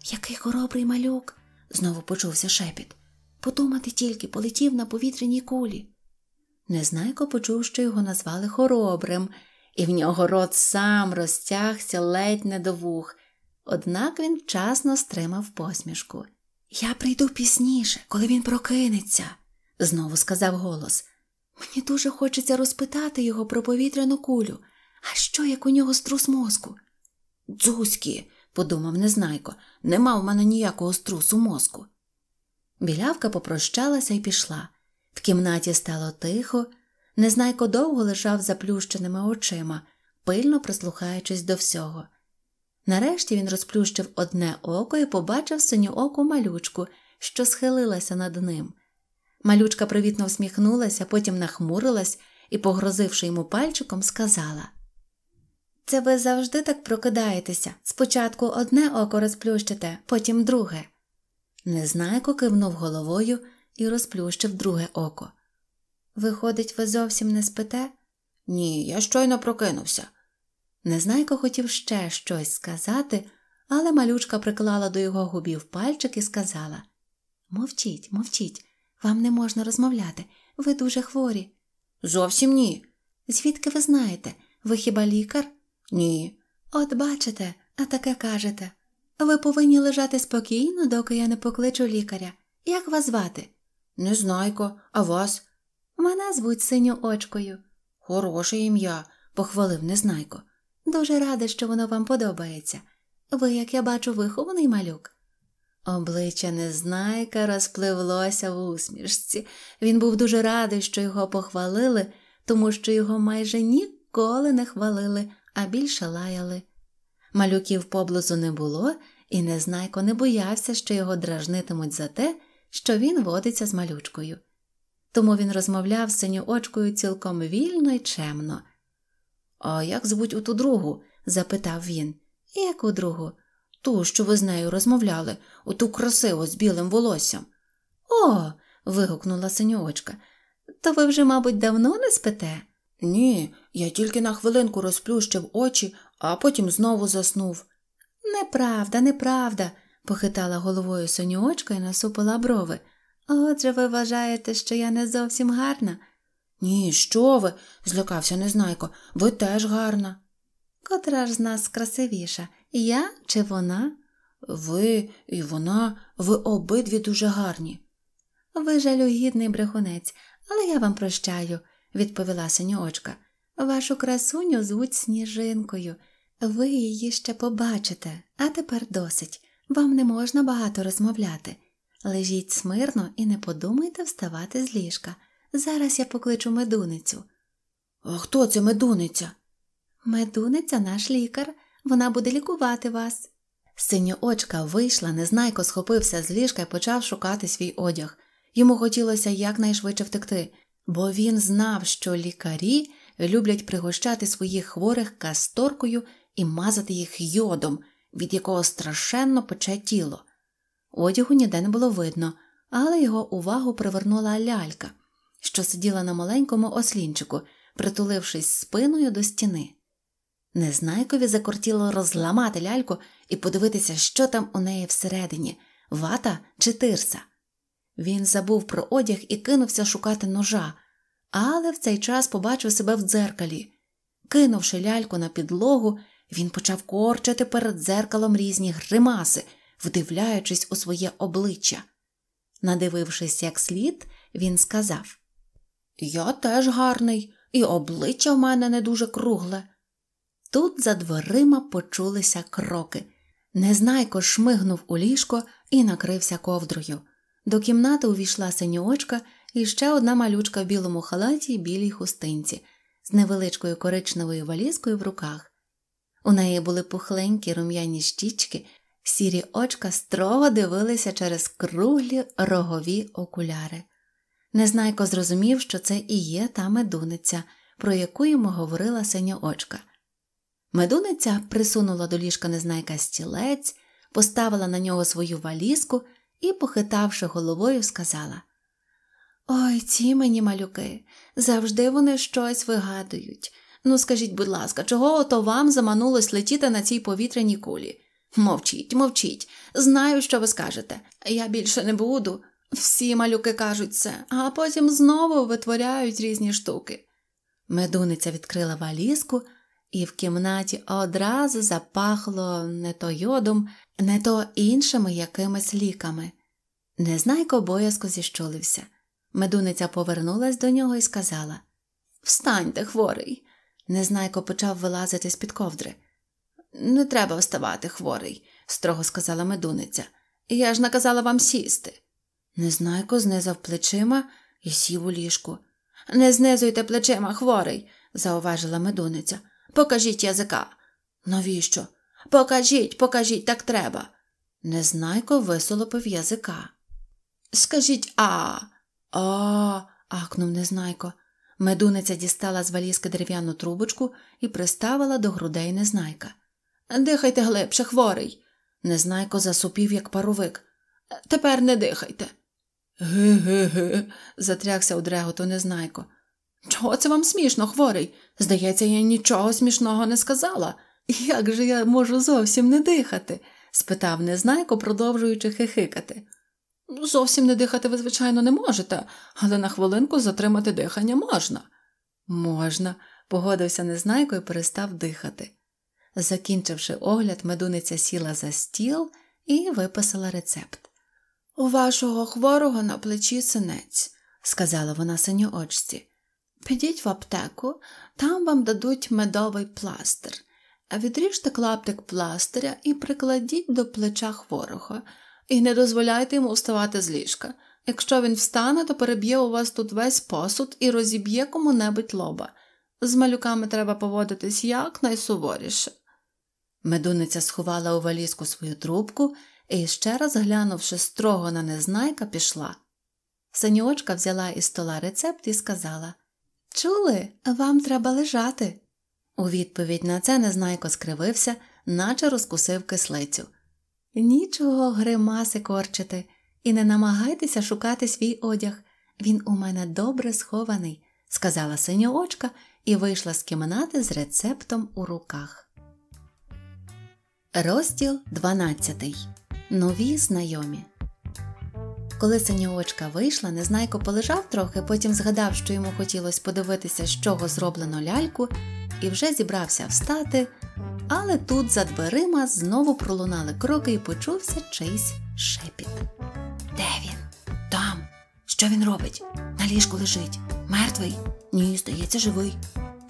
Який хоробрий малюк, знову почувся шепіт. Подумати тільки полетів на повітряній кулі. Незнайко почув, що його назвали хоробрим, і в нього рот сам розтягся ледь не до вух, однак він вчасно стримав посмішку. Я прийду пізніше, коли він прокинеться, знову сказав голос. Мені дуже хочеться розпитати його про повітряну кулю. А що, як у нього струс мозку? Дзузькі, подумав незнайко, нема в мене ніякого струсу мозку. Білявка попрощалася і пішла. В кімнаті стало тихо, незнайко довго лежав заплющеними очима, пильно прислухаючись до всього. Нарешті він розплющив одне око і побачив синю оку малючку, що схилилася над ним. Малючка привітно всміхнулася, потім нахмурилась і, погрозивши йому пальчиком, сказала Це ви завжди так прокидаєтеся. Спочатку одне око розплющите, потім друге. Незнайко кивнув головою і розплющив друге око. Виходить, ви зовсім не спите? Ні, я щойно прокинувся. Незнайко хотів ще щось сказати, але малючка приклала до його губів пальчик і сказала Мовчіть, мовчіть, вам не можна розмовляти, ви дуже хворі. Зовсім ні. Звідки ви знаєте? Ви хіба лікар? Ні. От бачите, а таке кажете. Ви повинні лежати спокійно, доки я не покличу лікаря. Як вас звати? Незнайко, а вас? Мене звуть синю очкою. Хороше ім'я, похвалив Незнайко. Дуже рада, що воно вам подобається. Ви, як я бачу, вихований малюк. Обличчя Незнайка розпливлося в усмішці. Він був дуже радий, що його похвалили, тому що його майже ніколи не хвалили, а більше лаяли. Малюків поблизу не було, і Незнайко не боявся, що його дражнитимуть за те, що він водиться з малючкою. Тому він розмовляв з синьоочкою цілком вільно й чемно. А як звуть у ту другу? запитав він. Яку другу? Ту, що ви з нею розмовляли, оту красиву з білим волоссям. О. вигукнула синьоочка. То ви вже, мабуть, давно не спите? Ні, я тільки на хвилинку розплющив очі, а потім знову заснув. Неправда, неправда, похитала головою синьоочка і насупила брови. Отже, ви вважаєте, що я не зовсім гарна? Ні, що ви? злякався Незнайко. Ви теж гарна. Котра ж з нас красивіша, я чи вона? Ви і вона, ви обидві дуже гарні. Ви жалюгідний брехунець, але я вам прощаю, відповіла синьоочка. Вашу красуню звуть сніжинкою. Ви її ще побачите, а тепер досить. Вам не можна багато розмовляти. Лежіть смирно і не подумайте вставати з ліжка. Зараз я покличу медуницю. А хто це медуниця? Медуниця наш лікар, вона буде лікувати вас. Синьоочка вийшла, незнайко схопився з ліжка і почав шукати свій одяг. Йому хотілося якнайшвидше втекти, бо він знав, що лікарі люблять пригощати своїх хворих касторкою і мазати їх йодом, від якого страшенно пече тіло. Одягу ніде не було видно, але його увагу привернула лялька, що сиділа на маленькому ослінчику, притулившись спиною до стіни. Незнайкові закортіло розламати ляльку і подивитися, що там у неї всередині вата чи тирса. Він забув про одяг і кинувся шукати ножа, але в цей час побачив себе в дзеркалі. Кинувши ляльку на підлогу, він почав корчити перед дзеркалом різні гримаси, вдивляючись у своє обличчя. Надивившись як слід, він сказав Я теж гарний, і обличчя в мене не дуже кругле. Тут за дверима почулися кроки. Незнайко шмигнув у ліжко і накрився ковдрою. До кімнати увійшла синьоочка і ще одна малючка в білому халаті й білій хустинці, з невеличкою коричневою валізкою в руках. У неї були пухленькі рум'яні щічки, сірі очка строго дивилися через круглі рогові окуляри. Незнайко зрозумів, що це і є та медуниця, про яку йому говорила синьоочка. Медуниця присунула до ліжка незнайка стілець, поставила на нього свою валізку і, похитавши головою, сказала Ой, ці мені малюки, завжди вони щось вигадують. Ну, скажіть, будь ласка, чого ото вам заманулось летіти на цій повітряній кулі? Мовчіть, мовчіть, знаю, що ви скажете. Я більше не буду. Всі малюки кажуть це, а потім знову витворяють різні штуки. Медуниця відкрила валізку і в кімнаті одразу запахло не то йодом, не то іншими якимись ліками. Незнайко боязко зіщулився. Медуниця повернулась до нього і сказала Встаньте, хворий. Незнайко почав вилазити з під ковдри. Не треба вставати, хворий, строго сказала медуниця. Я ж наказала вам сісти. Незнайко знизав плечима і сів у ліжку. Не знизуйте плечима, хворий, зауважила медуниця. Покажіть язика. Навіщо? Покажіть, покажіть, так треба. Незнайко висолопив язика. Скажіть а. А. ахнув Незнайко. Медуниця дістала з валізки дерев'яну трубочку і приставила до грудей Незнайка. Дихайте глибше, хворий. Незнайко засупів, як паровик. Тепер не дихайте. Ге-ге-ге, затрягся у дреготу незнайко. Чого це вам смішно, хворий? Здається, я нічого смішного не сказала. Як же я можу зовсім не дихати? спитав незнайко, продовжуючи хихикати. Зовсім не дихати ви, звичайно, не можете, але на хвилинку затримати дихання можна. Можна, погодився незнайко і перестав дихати. Закінчивши огляд, медуниця сіла за стіл і виписала рецепт. У вашого хворого на плечі синець, сказала вона синьоочці. Підіть в аптеку, там вам дадуть медовий пластир, відріжте клаптик пластиря і прикладіть до плеча хворого, і не дозволяйте йому вставати з ліжка. Якщо він встане, то переб'є у вас тут весь посуд і розіб'є кому-небудь лоба. З малюками треба поводитись якнайсуворіше. Медуниця сховала у валізку свою трубку і, ще раз глянувши строго на незнайка, пішла. Саньочка взяла із стола рецепт і сказала Чули, вам треба лежати. У відповідь на це незнайко скривився, наче розкусив кислицю. Нічого, гримаси корчити, і не намагайтеся шукати свій одяг. Він у мене добре схований, сказала синьоочка і вийшла з кімнати з рецептом у руках. Розділ 12. Нові знайомі. Коли синьоочка вийшла, незнайко полежав трохи, потім згадав, що йому хотілося подивитися, з чого зроблено ляльку, і вже зібрався встати, але тут за дверима знову пролунали кроки і почувся чийсь шепіт. Де він? Там. Що він робить? На ліжку лежить. Мертвий? Ні, здається, живий.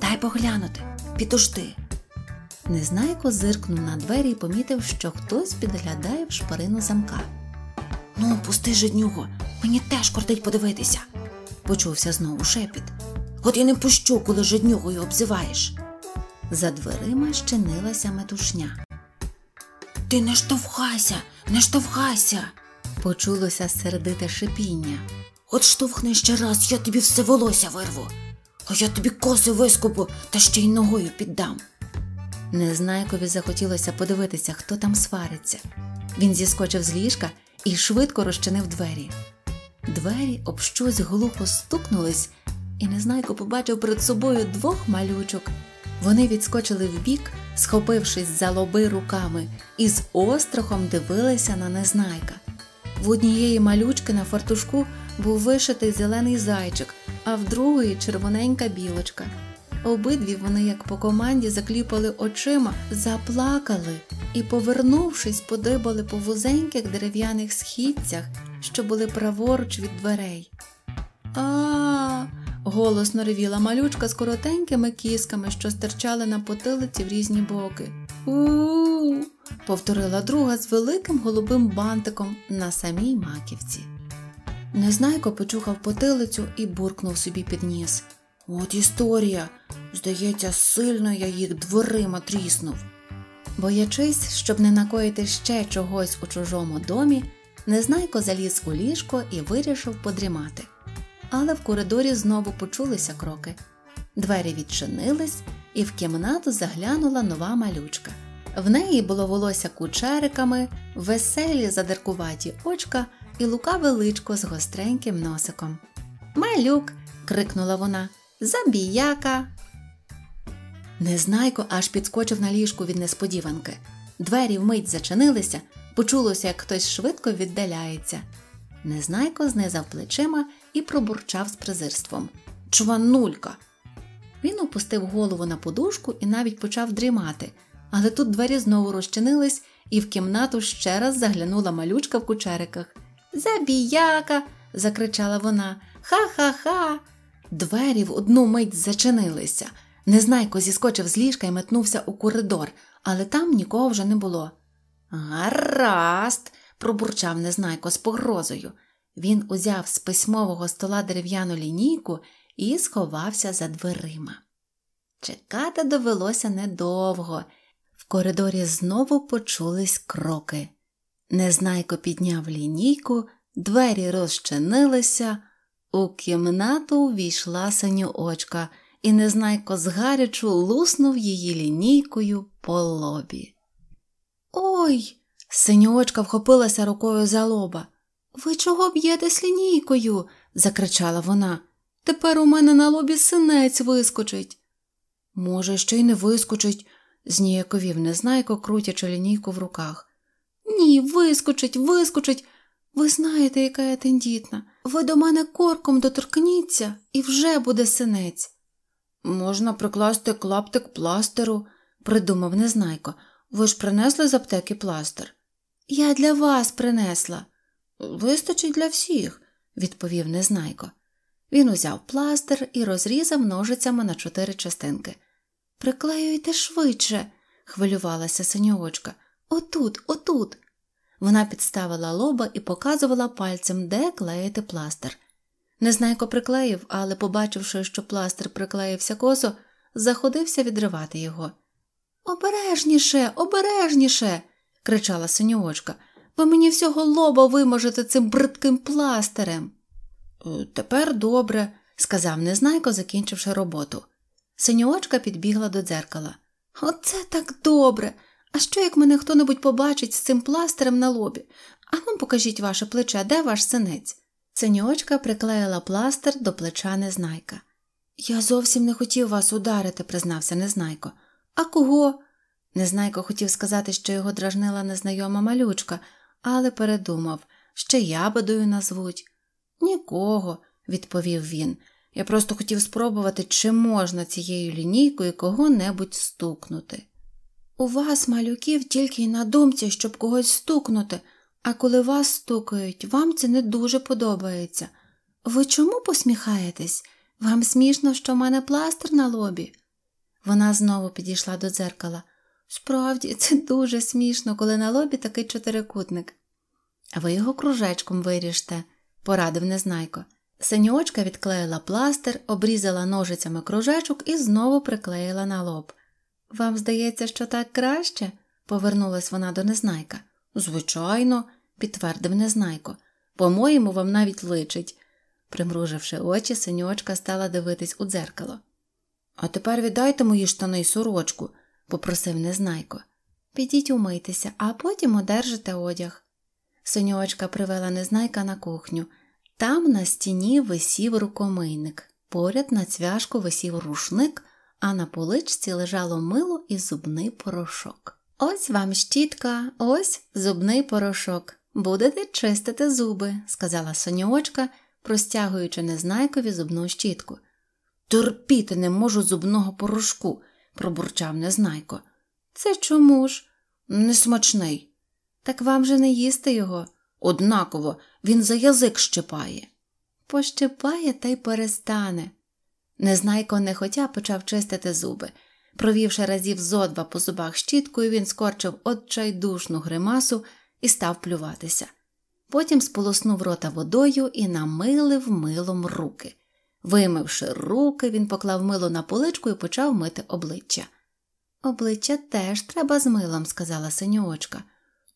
Дай поглянути, підожди. Незнайко зиркнув на двері і помітив, що хтось підглядає в шпарину замка. Ну, пусти жиднюго, мені теж кортить подивитися, почувся знову шепіт. От я не пущу, коли жиднюгою обзиваєш. За дверима щинилася метушня. Ти не штовхайся, не штовхайся, почулося сердите шипіння. От штовхни ще раз, я тобі все волосся вирву, а я тобі коси вискупу та ще й ногою піддам. Незнайкові захотілося подивитися, хто там свариться. Він зіскочив з ліжка і швидко розчинив двері. Двері об щось глухо стукнулись, і Незнайко побачив перед собою двох малючок. Вони відскочили вбік, схопившись за лоби руками, і з острахом дивилися на незнайка. В однієї малючки на фартушку був вишитий зелений зайчик, а в другої червоненька білочка. Обидві вони, як по команді, закліпали очима, заплакали і, повернувшись, подибали по вузеньких дерев'яних східцях, що були праворуч від дверей. А. голосно ревіла малючка з коротенькими кісками, що стирчали на потилиці в різні боки. У. повторила друга з великим голубим бантиком на самій маківці. Незнайко почухав потилицю і буркнув собі під ніс. От історія. Здається, сильно я їх дверима тріснув. Боячись, щоб не накоїти ще чогось у чужому домі, Незнайко заліз у ліжко і вирішив подрімати. Але в коридорі знову почулися кроки. Двері відчинились, і в кімнату заглянула нова малючка. В неї було волосся кучериками, веселі задеркуваті очка і лукаве личко з гостреньким носиком. Малюк. крикнула вона. Забіяка. Незнайко аж підскочив на ліжку від несподіванки. Двері вмить зачинилися, почулося, як хтось швидко віддаляється. Незнайко знизав плечима і пробурчав з презирством. Чванулька. Він опустив голову на подушку і навіть почав дрімати, але тут двері знову розчинились, і в кімнату ще раз заглянула малючка в кучериках. Забіяка. закричала вона. Ха-ха-ха. Двері в одну мить зачинилися. Незнайко зіскочив з ліжка і метнувся у коридор, але там нікого вже не було. Гаразд, пробурчав Незнайко з погрозою. Він узяв з письмового стола дерев'яну лінійку і сховався за дверима. Чекати довелося недовго. В коридорі знову почулись кроки. Незнайко підняв лінійку, двері розчинилися, у кімнату увійшла синьоочка, і Незнайко згарячу луснув її лінійкою по лобі. Ой! Синьоочка вхопилася рукою за лоба. Ви чого б'єтесь лінійкою? закричала вона. Тепер у мене на лобі синець вискочить. Може, ще й не вискочить, зніяковів незнайко, крутячи лінійку в руках. Ні, вискочить, вискочить. Ви знаєте, яка я тендітна. Ви до мене корком доторкніться і вже буде синець. Можна прикласти клаптик пластеру, придумав незнайко. Ви ж принесли з аптеки пластир? Я для вас принесла. Вистачить для всіх, відповів незнайко. Він узяв пластир і розрізав ножицями на чотири частинки. Приклеюйте швидше, хвилювалася синьоочка. Отут, отут. Вона підставила лоба і показувала пальцем, де клеїти пластир. Незнайко приклеїв, але, побачивши, що пластир приклеївся косо, заходився відривати його. Обережніше, обережніше. кричала синьоочка. Ви мені всього лоба виможете цим бридким пластирем. «Е, тепер добре, сказав незнайко, закінчивши роботу. Синьоочка підбігла до дзеркала. Оце так добре. А що, як мене хто небудь побачить з цим пластирем на лобі? А ну покажіть ваше плече, де ваш синець? Синьоочка приклеїла пластир до плеча незнайка. Я зовсім не хотів вас ударити, признався незнайко. А кого? Незнайко хотів сказати, що його дражнила незнайома малючка, але передумав, ще ябедою назвуть. Нікого, відповів він. Я просто хотів спробувати, чи можна цією лінійкою кого-небудь стукнути. У вас, малюків, тільки й на думці, щоб когось стукнути, а коли вас стукають, вам це не дуже подобається. Ви чому посміхаєтесь? Вам смішно, що в мене пластир на лобі? Вона знову підійшла до дзеркала. Справді, це дуже смішно, коли на лобі такий чотирикутник. А ви його кружечком виріжте, порадив незнайко. Синьочка відклеїла пластир, обрізала ножицями кружечок і знову приклеїла на лоб. Вам здається, що так краще? повернулась вона до незнайка. Звичайно, підтвердив незнайко. По-моєму, вам навіть личить. Примруживши очі, синьочка стала дивитись у дзеркало. А тепер віддайте мої штани й сорочку, попросив незнайко. Підіть умийтеся, а потім одержите одяг. Синьочка привела незнайка на кухню. Там на стіні висів рукомийник, поряд на цвяшку висів рушник, а на поличці лежало мило і зубний порошок. Ось вам щітка, ось зубний порошок. Будете чистити зуби, сказала соньочка, простягуючи незнайкові зубну щітку. Терпіти не можу зубного порошку, пробурчав незнайко. Це чому ж? Несмачний. Так вам же не їсти його. Однаково він за язик щепає. Пощепає та й перестане. Незнайко нехотя почав чистити зуби. Провівши разів зо два по зубах щіткою, він скорчив отчайдушну гримасу і став плюватися. Потім сполоснув рота водою і намилив милом руки. Вимивши руки, він поклав мило на поличку і почав мити обличчя. Обличчя теж треба з милом, сказала синьоочка.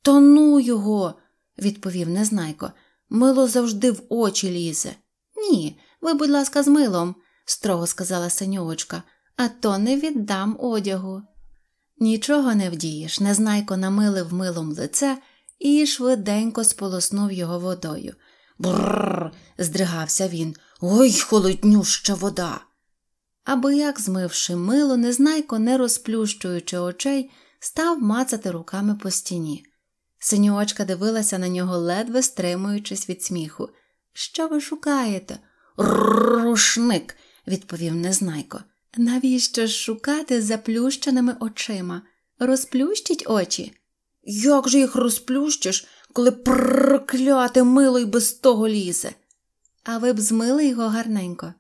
Та ну його, відповів незнайко. Мило завжди в очі лізе. Ні, ви, будь ласка, з милом, строго сказала синьоочка, а то не віддам одягу. Нічого не вдієш, незнайко намилив милом лице і швиденько сполоснув його водою. Бррр, здригався він. Ой, холоднюща вода. Аби як змивши мило, незнайко, не розплющуючи очей, став мацати руками по стіні. Синьочка дивилася на нього, ледве стримуючись від сміху. Що ви шукаєте? Рушник, відповів незнайко. Навіщо ж шукати заплющеними очима? Розплющіть очі. Як же їх розплющиш, коли прокляте мило й без того лізе? А ви б змили його гарненько.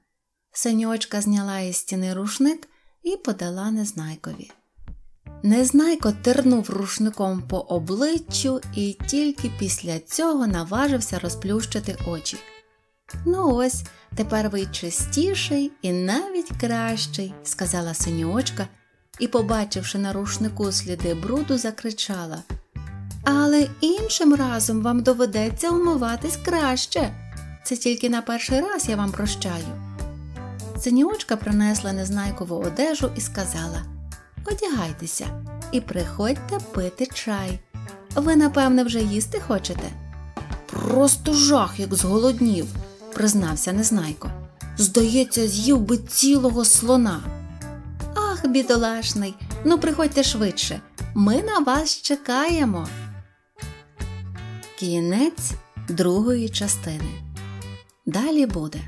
Синьочка зняла із стіни рушник і подала незнайкові. Незнайко тернув рушником по обличчю і тільки після цього наважився розплющити очі. Ну ось, тепер ви чистіший і навіть кращий, сказала синьочка і, побачивши на рушнику сліди бруду, закричала. Але іншим разом вам доведеться умиватись краще. Це тільки на перший раз я вам прощаю. Синьочка принесла незнайкову одежу і сказала Одягайтеся і приходьте пити чай. Ви, напевне, вже їсти хочете? Просто жах, як зголоднів, признався Незнайко. Здається, з'їв би цілого слона. Ах, бідолашний, ну приходьте швидше. Ми на вас чекаємо. Кінець другої частини. Далі буде.